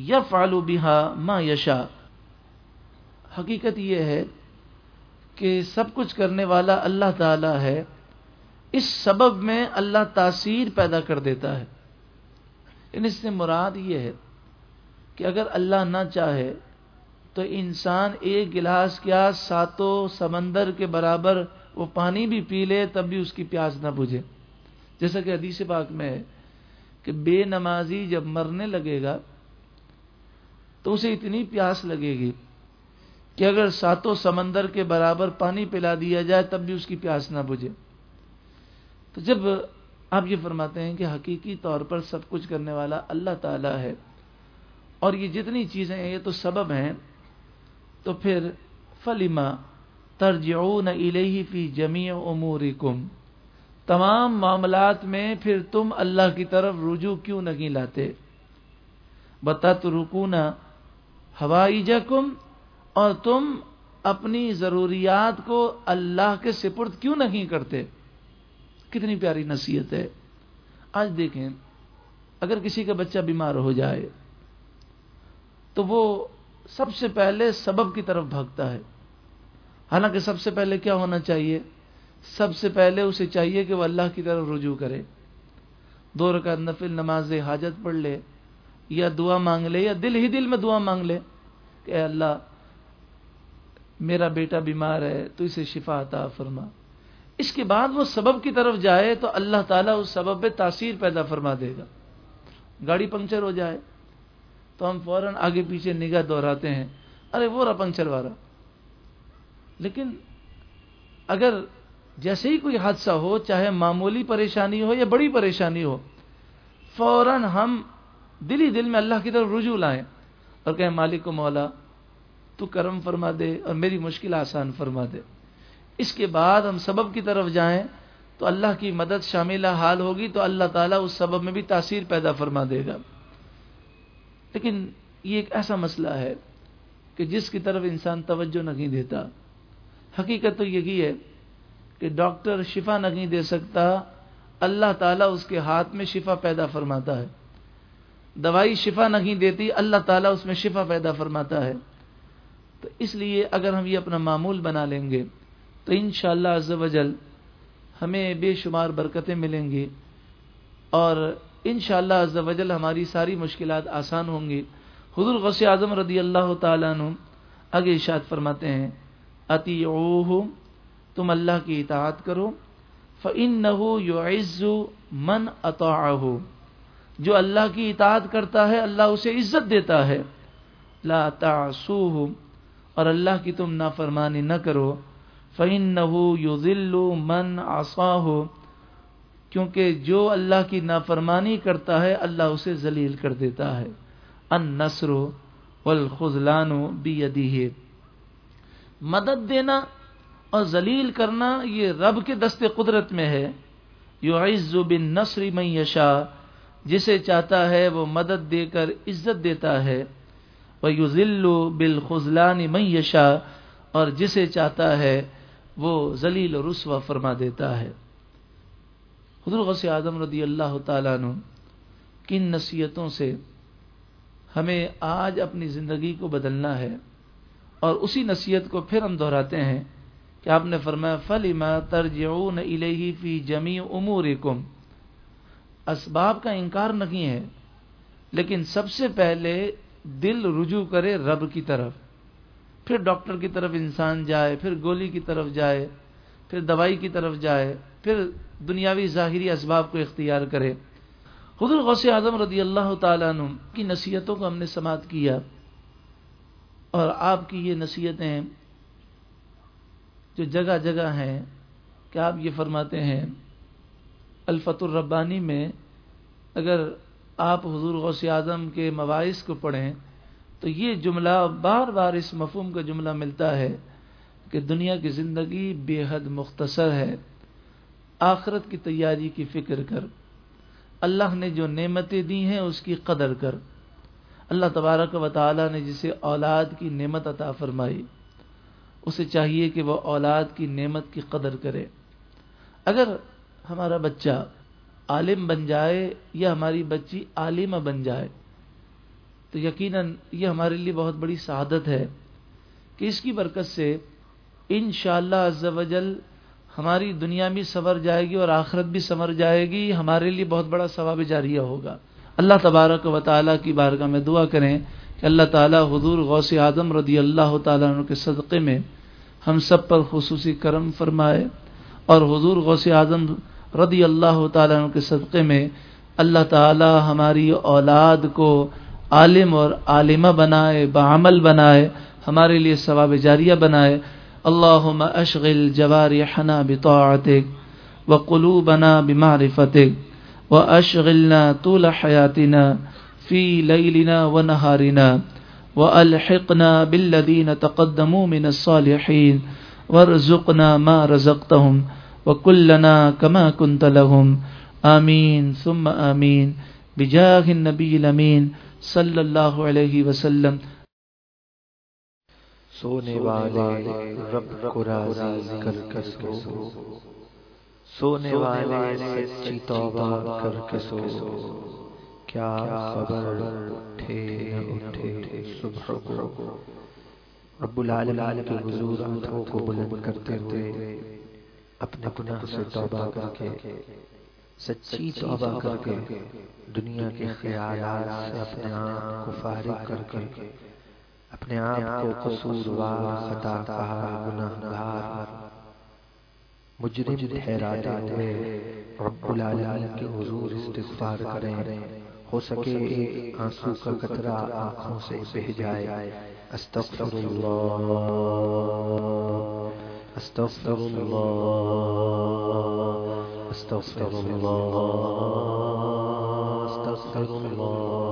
یفعل بہا ما یشا حقیقت یہ ہے کہ سب کچھ کرنے والا اللہ تعالی ہے۔ اس سبب میں اللہ تاثیر پیدا کر دیتا ہے۔ ان اس سے مراد یہ ہے کہ اگر اللہ نہ چاہے تو انسان ایک گلاس کیا ساتوں سمندر کے برابر وہ پانی بھی پی لے، تب بھی اس کی پیاس نہ بجھے۔ جیسا کہ حدیث پاک میں ہے کہ بے نمازی جب مرنے لگے گا، تو اسے اتنی پیاس لگے گی کہ اگر ساتوں سمندر کے برابر پانی پلا دیا جائے، تب بھی اس کی پیاس نہ بجھے۔ تو جب آپ یہ فرماتے ہیں کہ حقیقی طور پر سب کچھ کرنے والا اللہ تعالی ہے اور یہ جتنی چیزیں ہیں، یہ تو سبب ہیں تو پھر فلیما ترجعون الیہ فی جمیع امورکم تمام معاملات میں پھر تم اللہ کی طرف رجوع کیوں نہیں لاتے؟ بتا تو رکونا ہوائی جکم اور تم اپنی ضروریات کو اللہ کے سپرد کیوں نہیں کرتے؟ کتنی پیاری نصیحت ہے۔ آج دیکھیں، اگر کسی کا بچہ بیمار ہو جائے، تو وہ سب سے پہلے سبب کی طرف بھاگتا ہے۔ حالانکہ سب سے پہلے کیا ہونا چاہیے؟ سب سے پہلے اسے چاہیے کہ وہ اللہ کی طرف رجوع کرے۔ دو رکعت نفل، نماز حاجت پڑھ لے، یا دعا مانگ لے، یا دل ہی دل میں دعا مانگ لے کہ اے اللہ، میرا بیٹا بیمار ہے، تو اسے شفا عطا فرما۔ اس کے بعد وہ سبب کی طرف جائے تو اللہ تعالیٰ اس سبب پہ تاثیر پیدا فرما دے گا۔ گاڑی پنکچر ہو جائے تو ہم فوراً آگے پیچھے نگاہ دہراتے ہیں۔ ارے، وہ رہا پنکچر والا لیکن اگر جیسے ہی کوئی حادثہ ہو، چاہے معمولی پریشانی ہو یا بڑی پریشانی ہو، فوراً ہم دل ہی دل میں اللہ کی طرف رجوع لائیں اور کہیں، مالک کو مولا، تو کرم فرما دے اور میری مشکل آسان فرما دے۔ اس کے بعد ہم سبب کی طرف جائیں تو اللہ کی مدد شامل حال ہوگی تو اللہ تعالیٰ اس سبب میں بھی تاثیر پیدا فرما دے گا۔ لیکن یہ ایک ایسا مسئلہ ہے کہ جس کی طرف انسان توجہ نہیں دیتا۔ حقیقت تو یہی ہے کہ ڈاکٹر شفا نہیں دے سکتا، اللہ تعالیٰ اس کے ہاتھ میں شفا پیدا فرماتا ہے۔ دوائی شفا نہیں دیتی، اللہ تعالیٰ اس میں شفا پیدا فرماتا ہے۔ تو اس لیے اگر ہم یہ اپنا معمول بنا لیں گے، تو انشاءاللہ شاء اللہ وجل ہمیں بے شمار برکتیں ملیں گی۔ اور انشاءاللہ شاء اللہ وجل ہماری ساری مشکلات آسان ہوں گی۔ حضور غص اعظم رضی اللہ تعالیٰ عنہ آگے اشاد فرماتے ہیں اتی تم اللہ کی اطاعت کرو فن نہ من اطاع جو اللہ کی اطاعت کرتا ہے، اللہ اسے عزت دیتا ہے۔ لا تعصوه اور اللہ کی تم نافرمانی نہ کرو فعن نہ من آسا کیونکہ جو اللہ کی نافرمانی کرتا ہے، اللہ اسے ذلیل کر دیتا ہے۔ ان نسر والخذلان بیدیہ۔ مدد دینا اور ذلیل کرنا یہ رب کے دست قدرت میں ہے۔ یو عز بن نصر میں یشا جسے چاہتا ہے وہ مدد دے کر عزت دیتا ہے۔ وہ یو ذلو بال یشا اور جسے چاہتا ہے وہ ذلیل و رسوا فرما دیتا ہے۔ حضر غس اعظم رضی اللہ تعالیٰ عنہ کن نصیحتوں سے ہمیں آج اپنی زندگی کو بدلنا ہے اور اسی نصیحت کو پھر ہم دہراتے ہیں کہ آپ نے فرمایا فلیما ترجعون الیہ فی جمیع امورکم اسباب کا انکار نہیں ہے، لیکن سب سے پہلے دل رجوع کرے رب کی طرف۔ پھر ڈاکٹر کی طرف انسان جائے، پھر گولی کی طرف جائے۔ پھر دوائی کی طرف جائے، پھر دنیاوی ظاہری اسباب کو اختیار کرے۔ حضور غوث اعظم رضی اللہ تعالیٰ عنہ کی نصیحتوں کو ہم نے سماعت کیا۔ اور آپ کی یہ نصیحتیں جو جگہ جگہ ہیں کہ آپ یہ فرماتے ہیں؟ الفت الربانی میں اگر آپ حضور غوث اعظم کے مواعث کو پڑھیں، تو یہ جملہ بار بار اس مفہوم کا جملہ ملتا ہے۔ کہ دنیا کی زندگی بے حد مختصر ہے۔ آخرت کی تیاری کی فکر کر۔ اللہ نے جو نعمتیں دی ہیں اس کی قدر کر۔ اللہ تبارک و تعالی نے جسے اولاد کی نعمت عطا فرمائی، اسے چاہیے کہ وہ اولاد کی نعمت کی قدر کرے۔ اگر ہمارا بچہ عالم بن جائے یا ہماری بچی عالمہ بن جائے، تو یقیناً یہ ہمارے لیے بہت بڑی سعادت ہے کہ اس کی برکت سے انشاءاللہ شاء اللہ ہماری دنیا بھی سنور جائے گی اور آخرت بھی سنور جائے گی، ہمارے لیے بہت بڑا ثواب جاریہ ہوگا۔ اللہ تبارک و تعالیٰ کی بارگاہ میں دعا کریں کہ اللہ تعالیٰ حضور غوث اعظم رضی اللہ تعالیٰ عنہ کے صدقے میں ہم سب پر خصوصی کرم فرمائے اور حضور غوث اعظم رضی اللہ تعالیٰ عنہ کے صدقے میں اللہ تعالیٰ ہماری اولاد کو عالم اور عالمہ بنائے، بعمل بنائے، ہمارے لیے ثواب جاریہ بنائے۔ اللهم أشغل جوارحنا بطاعتك وقلوبنا بمعرفتك وأشغلنا طول حياتنا في ليلنا ونهارنا وألحقنا بالذين تقدموا من الصالحين وارزقنا ما رزقتهم وكلنا كما كنت لهم آمين ثم آمين بجاه النبي الأمين صلى الله عليه وسلم سونے والے رب کو راضی کر کے سو۔ سونے والے سچی توبہ کر کے سو۔ کیا خبر اٹھے اٹھے صبح کو۔ رب العالمین کے حضور آنکھوں کو بلند کرتے ہوئے اپنے گناہ سے توبہ کر کے سچی توبہ کر کے دنیا کے خیالات سے اپنے آپ کو فارغ کر کے اپنے آپ کو قصوروار خطا کہا گناہ گار مجرم ٹھہراتے ہوئے رب العالمین کے حضور استغفار کریں، ہو سکے ایک آنسو کا قطرہ آنکھوں سے بہ جائے۔ استغفر اللہ استغفر اللہ استغفر اللہ استغفر اللہ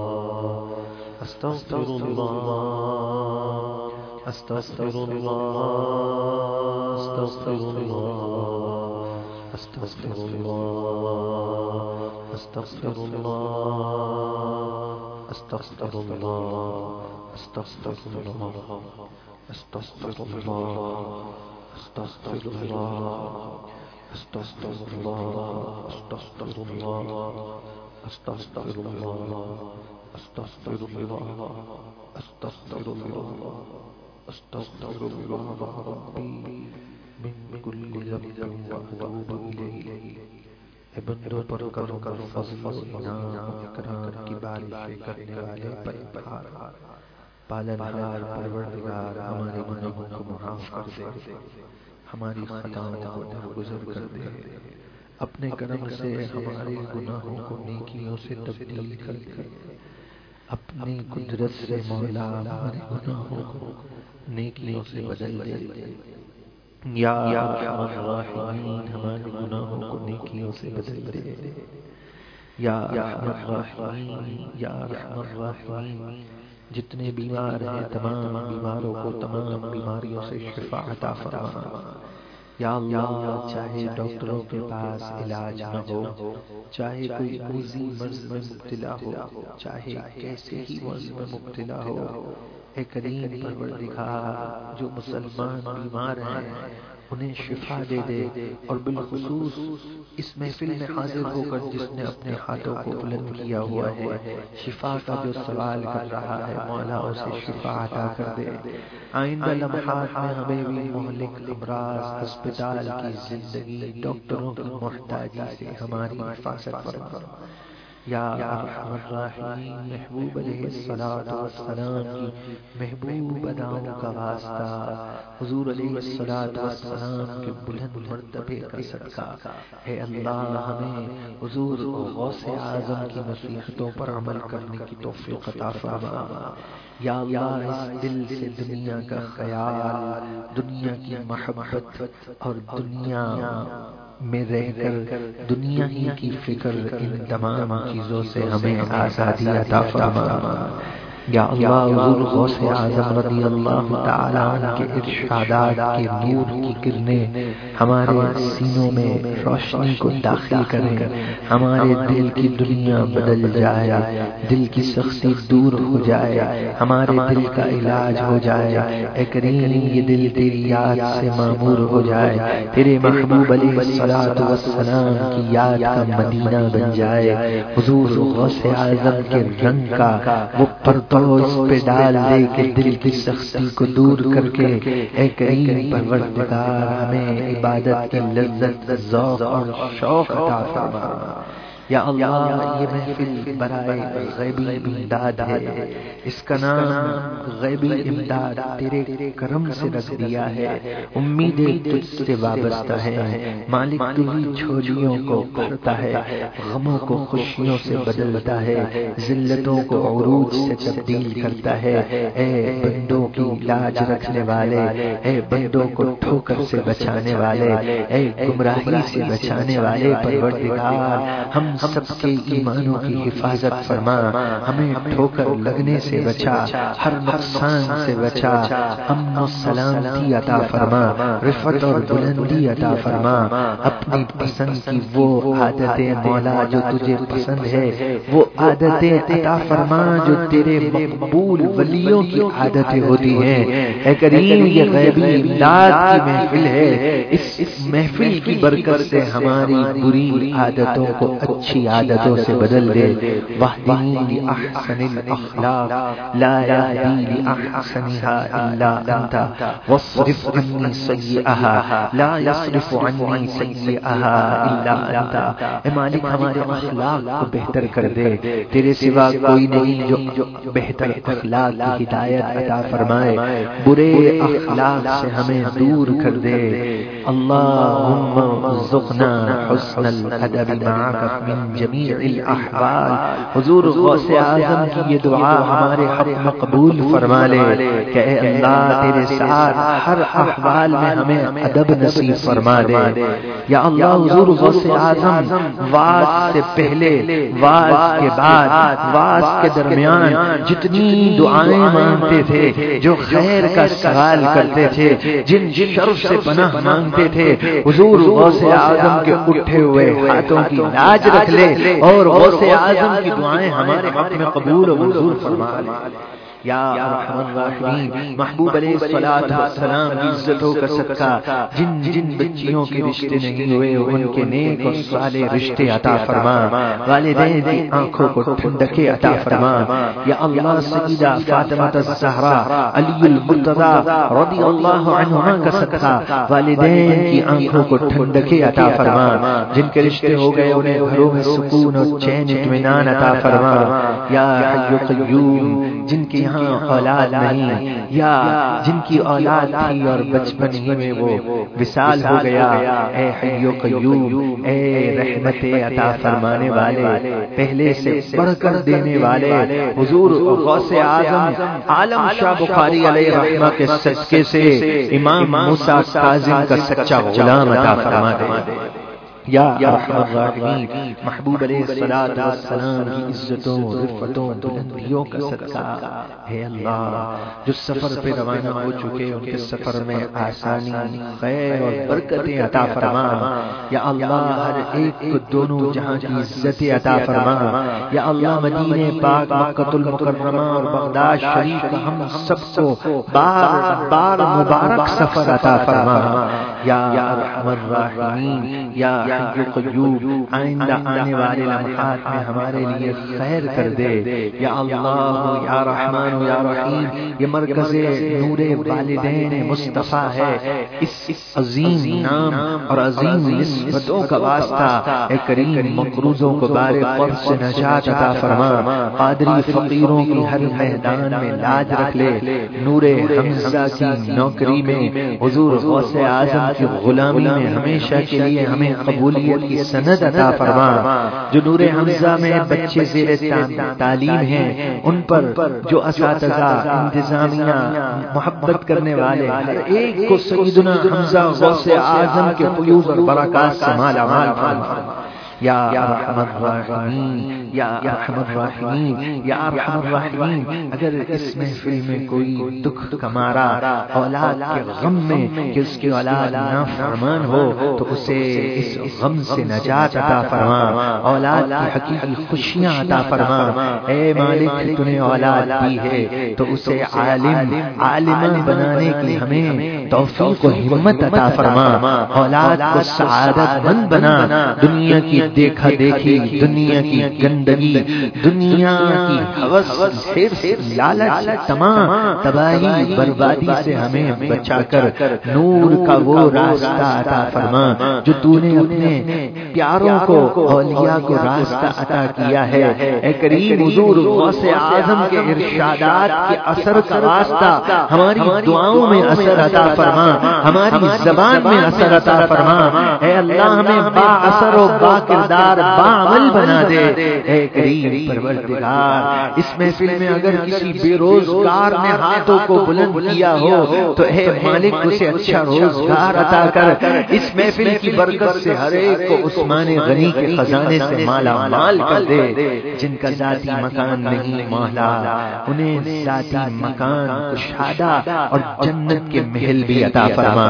استغفر الله استغفر الله استغفر الله استغفر الله استغفر الله استغفر الله استغفر الله استغفر الله استغفر الله استغفر الله استغفر الله استغفر الله استغفر الله استغفر الله استغفر الله ربي من كل ذنب واتوب اليه اے بندوں پر کرو کر فضل و انعام اکرام کی بارش کرنے والے پروردگار پالنہار پروردگار ہمارے گناہوں کو معاف کر دے ہماری خطاؤں کو درگزر کر دے اپنے کرم سے ہمارے گناہوں کو نیکیوں سے تبدیل کر دے۔ اپنی قدرت سے مولا ہمارے گناہوں کو نیکیوں سے بدل دے یا الراحمین ہمارے گناہوں کو نیکیوں سے بدل دے یا الراحمین یا الراحمین جتنے بیمار ہیں تمام بیماروں کو تمام بیماریوں سے شفا عطا فرما۔ یا اللہ چاہے ڈاکٹروں کے پاس علاج نہ ہو چاہے کوئی عوضی مرض میں مبتلا ہو چاہے کیسے ہی مرض میں مبتلا ہو اے کریم پروردگار جو مسلمان بیمار ہیں انہیں شفا دے دے اور بالخصوص اس محفل میں حاضر ہو کر جس نے اپنے ہاتھوں کو بلند کیا ہوا ہے، شفا کا جو سوال کر رہا ہے، مولا اسے شفا عطا کر دے۔ آئندہ لمحات میں ہمیں بھی مہلک امراض اسپتال کی زندگی، ڈاکٹروں کی محتاجی سے ہماری حفاظت فرما۔ یا ارحم الراحمین، محبوب علیہ الصلوۃ والسلام کی محبوب اداؤں کا واسطہ، حضور علیہ الصلوۃ والسلام کے بلند مرتبے کا صدقہ۔ اے اللہ، ہمیں حضور غوث اعظم کی نصیحتوں پر عمل کرنے کی توفیق عطا فرما۔ یا اللہ، اس دل سے دنیا کا خیال، دنیا کی محبت اور دنیا میں رہ کر دنیا ہی کی فکر ان تمام چیزوں سے ہمیں آزادی عطا فرما۔ یا اللہ حضور غوث اعظم رضی اللہ تعالی عنہ کے ارشادات کے نور کی کرنیں ہمارے سینوں میں روشنی کو داخل کریں ہمارے دل کی دنیا بدل جائے دل کی سختی دور ہو جائے۔ ہمارے دل کا علاج ہو جائے۔ اے کریم یہ دل تیری یاد سے معمور ہو جائے۔ تیرے محبوب علیہ الصلوۃ والسلام کی یاد کا مدینہ بن جائے۔ حضور غوث اعظم کے رنگ کا وہ پردہ تو اس پہ ڈال دے کے دل کی سختی کو دور کر کے، اے کریم پروردگار، ہمیں عبادت کی لذت، ذوق اور شوق عطا فرما۔ یا اللہ، یہ محفل برائے غیبی امداد ہے۔ اس کا نام غیبی امداد تیرے کرم سے رکھ دیا ہے۔ امید تجھ سے وابستہ ہے مالک تو ہی چھوڑیوں کو بھرتا ہے، غموں کو خوشیوں سے بدلتا ہے، ذلتوں کو عروج سے تبدیل کرتا ہے۔ اے بندوں کی لاج رکھنے والے، اے بندوں کو ٹھوکر سے بچانے والے، اے گمراہی سے بچانے والے پروردگار، ہم سب کے ایمانوں کی حفاظت فرما، ہمیں ٹھوکر لگنے سے بچا، ہر نقصان سے بچا امن و سلامتی عطا فرما رفت اور بلندی عطا فرما، اپنی پسند کی وہ عادتیں مولا جو تجھے پسند ہے، وہ عادتیں عطا فرما جو تیرے مقبول ولیوں کی عادتیں ہوتی ہیں اے کریم، یہ غیبی امداد کی محفل ہے۔ اس محفل کی برکت سے ہماری بری عادتوں کو اچھا اچھی عادتوں سے بدل دے. وحدی احسن الاخلاق لا يهدي لاحسنها الا انت واصرف عني سيئها لا يصرف عني سيئها الا انت اے مالک، ہمارے اخلاق کو بہتر کر دے. تیرے سوا کوئی نہیں جو بہتر اخلاق کی ہدایت عطا فرمائے. برے اخلاق سے ہمیں دور کر دے. اللهم ارزقنا حسن الادب معك في من جميع الاحوال حضور غوث اعظم کی یہ دعا ہمارے حق مقبول فرما لے کہ اے اللہ تیرے ساتھ ہر احوال میں ہمیں ادب نصیب فرما دے یا اللہ حضور غوث اعظم واز سے پہلے واز کے بعد واز کے درمیان جتنی دعائیں مانگتے تھے جو خیر کا سوال کرتے تھے جن شرف سے پناہ مانگتے تھے۔ حضور غوث اعظم کے اٹھے ہوئے ہاتھوں کی لاج رکھ لے اور غوث اعظم کی دعائیں ہمارے حق میں قبول و منظور فرما یا ارحم الراحمین، محبوب علیہ الصلوۃ والسلام کی عزتوں کا صدقہ جن جن بچیوں کے رشتے نہیں ہوئے، ان کے نیک اور صالح رشتے عطا فرما، والدین کی آنکھوں کو ٹھنڈکے عطا فرما، یا اللہ سیدہ فاطمہ الزہرا، علی المرتضی رضی اللہ عنہما کا صدقہ، والدین کی آنکھوں کو ٹھنڈکے عطا فرما، جن کے رشتے ہو گئے، انہیں گھروں میں سکون اور چین اطمینان عطا فرما، یا حی قیوم جن کے یہاں اولاد نہیں یا جن کی اولاد تھی اور بچپن ہی میں وہ وصال ہو گیا اے حی قیوم اے رحمت عطا فرمانے والے پہلے سے بڑھ کر دینے والے حضور غوث اعظم عالم شاہ بخاری علیہ رحمہ کے صدقے سے امام موسی کاظم کا سچا غلام عطا فرما دے۔ یا ارحم الراحمین محبوب علیہ الصلوۃ والسلام کی عزتوں رفتوں بلندیوں کا صدقہ۔ ہے اللہ جو سفر پہ روانہ ہو چکے ان کے سفر میں آسانی خیر اور برکتیں عطا فرما۔ یا اللہ ہر ایک کو دونوں جہاں کی عزت عطا فرما۔ یا اللہ مدینہ پاک مکہ المکرمہ اور بغداد شریف ہم سب کو بار بار مبارک سفر عطا فرما۔ یا ارحم الراحمین، یا حی قیوم آئندہ آنے والے لمحات میں ہمارے لیے خیر کر دے۔ یا اللہ، یا رحمان، یا رحیم، یہ مرکز نور والدین مصطفیٰ ہے۔ اس عظیم نام اور عظیم نسبتوں کا واسطہ اے کریم مقروضوں کو بارے قرض سے نجات عطا فرما۔ قادری فقیروں کی ہر میدان میں لاج رکھ لے۔ نور حمزہ کی نوکری میں حضور غوث اعظم کی غلامی میں ہمیشہ کے لیے ہمیں قبولیت کی سند عطا فرما جو نور حمزہ میں بچے زیر تعلیم ہیں ان پر جو اساتذہ انتظامیہ محبت کرنے والے ہر ایک کو سیدنا حمزہ غوث اعظم کے فیوز اور برکات سے مالا مال فرما۔ یا ارحم الراحمین، یا ارحم الراحمین، یا ارحم الراحمین، اگر اس محفل میں کوئی دکھ کمارا اولاد کے غم میں کہ اس کی اولاد نافرمان ہو، تو اسے اس غم سے نجات عطا فرما، اولاد کی حقیقی خوشیاں عطا فرما۔ اے مالک تو نے اولاد دی ہے، تو اسے عالم عالم بنانے کی ہمیں توفیق و ہمت عطا فرما۔ اولاد کو سعادت مند بنا، دنیا کی دیکھا دیکھی دنیا کی گندگی، دنیا کی لالچ، تمام تباہی، بربادی سے ہمیں بچا کر نور کا وہ راستہ عطا فرما جو تو نے اپنے پیاروں کو، اولیاء کو راستہ عطا کیا ہے۔ اے کریم حضور، غوث اعظم کے ارشادات کے اثر کا راستہ ہماری دعاؤں میں اثر عطا فرما، ہماری زبان میں اثر عطا فرما۔ اے اللہ، ہمیں با اثر و با کر کردار بعمل بنا دے۔ اے کریم پروردگار اس محفل میں اگر کسی بے روزگار نے ہاتھوں کو بلند کیا ہو تو اے مالک اسے اچھا روزگار عطا کر۔ اس محفل کی برکت سے ہر ایک کو عثمان غنی کے خزانے سے مالا مال کر دے۔ جن کا ذاتی مکان نہیں مولا انہیں ذاتی مکان کشادہ اور جنت کے محل بھی عطا فرما۔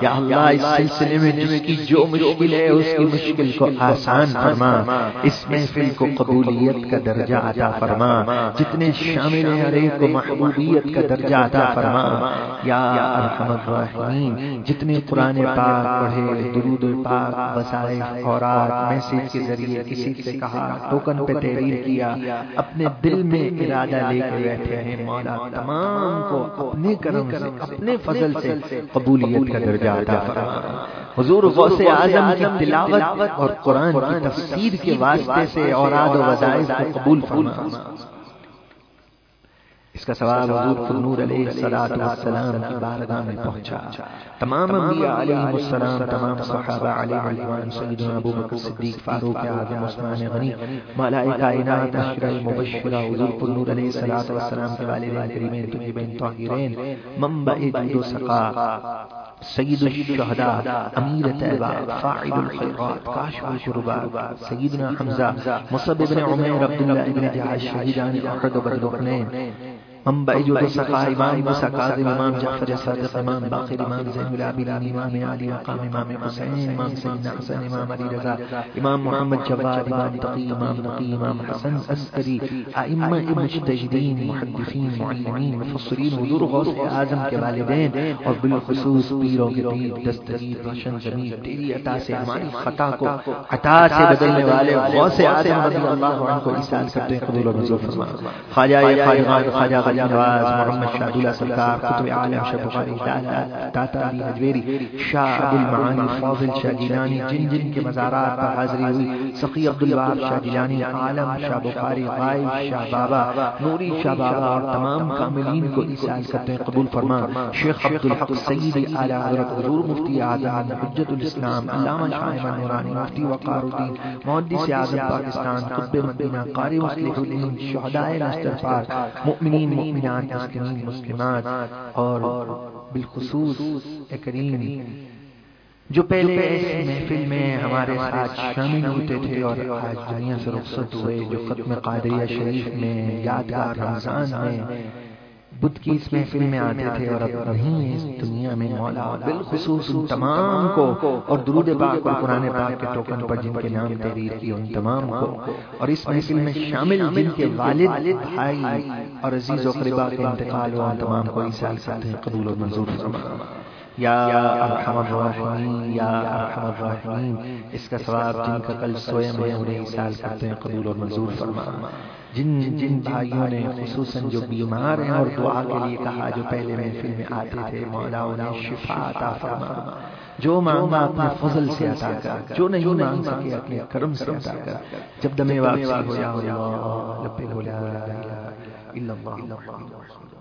یا اللہ اس سلسلے میں جس کی جو مشکل ہے اس کی مشکل کو آسان فرما، اس محفل کو قبولیت کا درجہ عطا فرما، جتنے شامل ہیں کو محبوبیت کا درجہ عطا فرما۔ یا ارحم الراحمین، جتنے قرآن پاک پڑھے، درود پاک، وسائل اورات میسج کے ذریعے کسی سے کہا، ٹوکن پہ تحریر کیا، اپنے دل میں ارادہ لے کے بیٹھے ہیں۔ مولا تمام کو اپنے کرم سے، اپنے فضل سے قبولیت کا درجہ عطا فرما۔ حضور غوث اعظم کی تلاوت اور قرآن کی تفسیر کے واسطے سے اوراد و وظائف کو قبول فرما اس کا سوال حضور نور علیہ الصلوۃ والسلام کی بارگاہ میں پہنچا۔ تمام انبیاء علیہ السلام تمام صحابہ علیہ رضوان سیدنا ابو بکر صدیق فاروق اعظم عثمان غنی ملائکہ کائنات اشرا مبشرہ حضور نور علیہ الصلوۃ والسلام کے والدین کریمین طیبین طاہرین منبع جود و سقا سید الشہداء امیر طیبہ فاعل الخیرات کاشف الشربات سیدنا حمزہ مصعب بن عمیر عبداللہ ابن جعش شہیدان احد و بدر منبع جود سقا امام موسیٰ قاضم امام جعفر صادق امام باقر امام زین العابدین امام علی مقام امام حسین امام سیدنا حسن امام علی رضا امام محمد جواد امام تقی امام نقی امام حسن عسکری ائمہ مجتہدین محدثین معلمین مفسرین حضور غوث اعظم کے والدین اور بالخصوص پیروں کے پیر دستگیر روشن ضمیر تیری عطا سے ہماری خطا کو عطا سے بدلنے والے غوث اعظم رضی اللہ عنہ کو احسان کرتے ہیں قبول و منظور فرما خواجہ خواجہ خواجہ خواجہ نواز محمد شاہ دولہ سرکار قطب عالم شاہ بخاری داتا علی حجویری شاہ عبد المعانی فاضل شاہ جیلانی جن جن کے مزارات پر حاضری ہوئی سقی عبد الوہاب شاہ جیلانی عالم شاہ بخاری غائب شاہ بابا نوری شاہ بابا اور تمام کاملین کو اسال کرتے ہیں قبول فرما شیخ عبد الحق سید اعلی حضرت حضور مفتی اعظم حجت الاسلام علامہ شاہ احمد نورانی مفتی وقار الدین محدث اعظم پاکستان قطب مدینہ قاری مصلح الدین شہدائے نشتر پاک مؤمنین مؤمنات مسلمین مسلمات اور بالخصوص کریم جو پہلے اس محفل میں ہمارے ساتھ شامل ہوتے تھے اور آج دنیا سے رخصت ہوئے، جو ختم قادریہ شریف میں، یادگار رمضان میں بدھ کی اس محفل میں آتے تھے اور اب نہیں اس دنیا میں مولا بالخصوص ان تمام کو اور درود پاک اور قرآن پاک کے ٹوکن پر جن کے نام تحریر کی ان تمام کو اور اس محفل میں شامل جن کے والد بھائی اور عزیز و قربا کے انتقال ہوا ان تمام کو عیسیٰ کرتے ہیں قبول و منظور فرما۔ یا ارحم الراحمین، یا ارحم الراحمین، اس کا ثواب جن کا کل سوئے میں انہیں سال کرتے ہیں، قبول اور منظور فرما۔ جن جن بھائیوں نے خصوصاً جو بیمار ہیں اور دعا کے لیے کہا، جو پہلے محفل میں آتے تھے مولا انہیں شفا عطا فرما۔ جو مانگا اپنے فضل سے عطا کر، جو نہیں مانگ سکے اپنے کرم سے عطا کر۔ جب دمے واپسی ہو یا اللہ، لبے بولا الا اللہ۔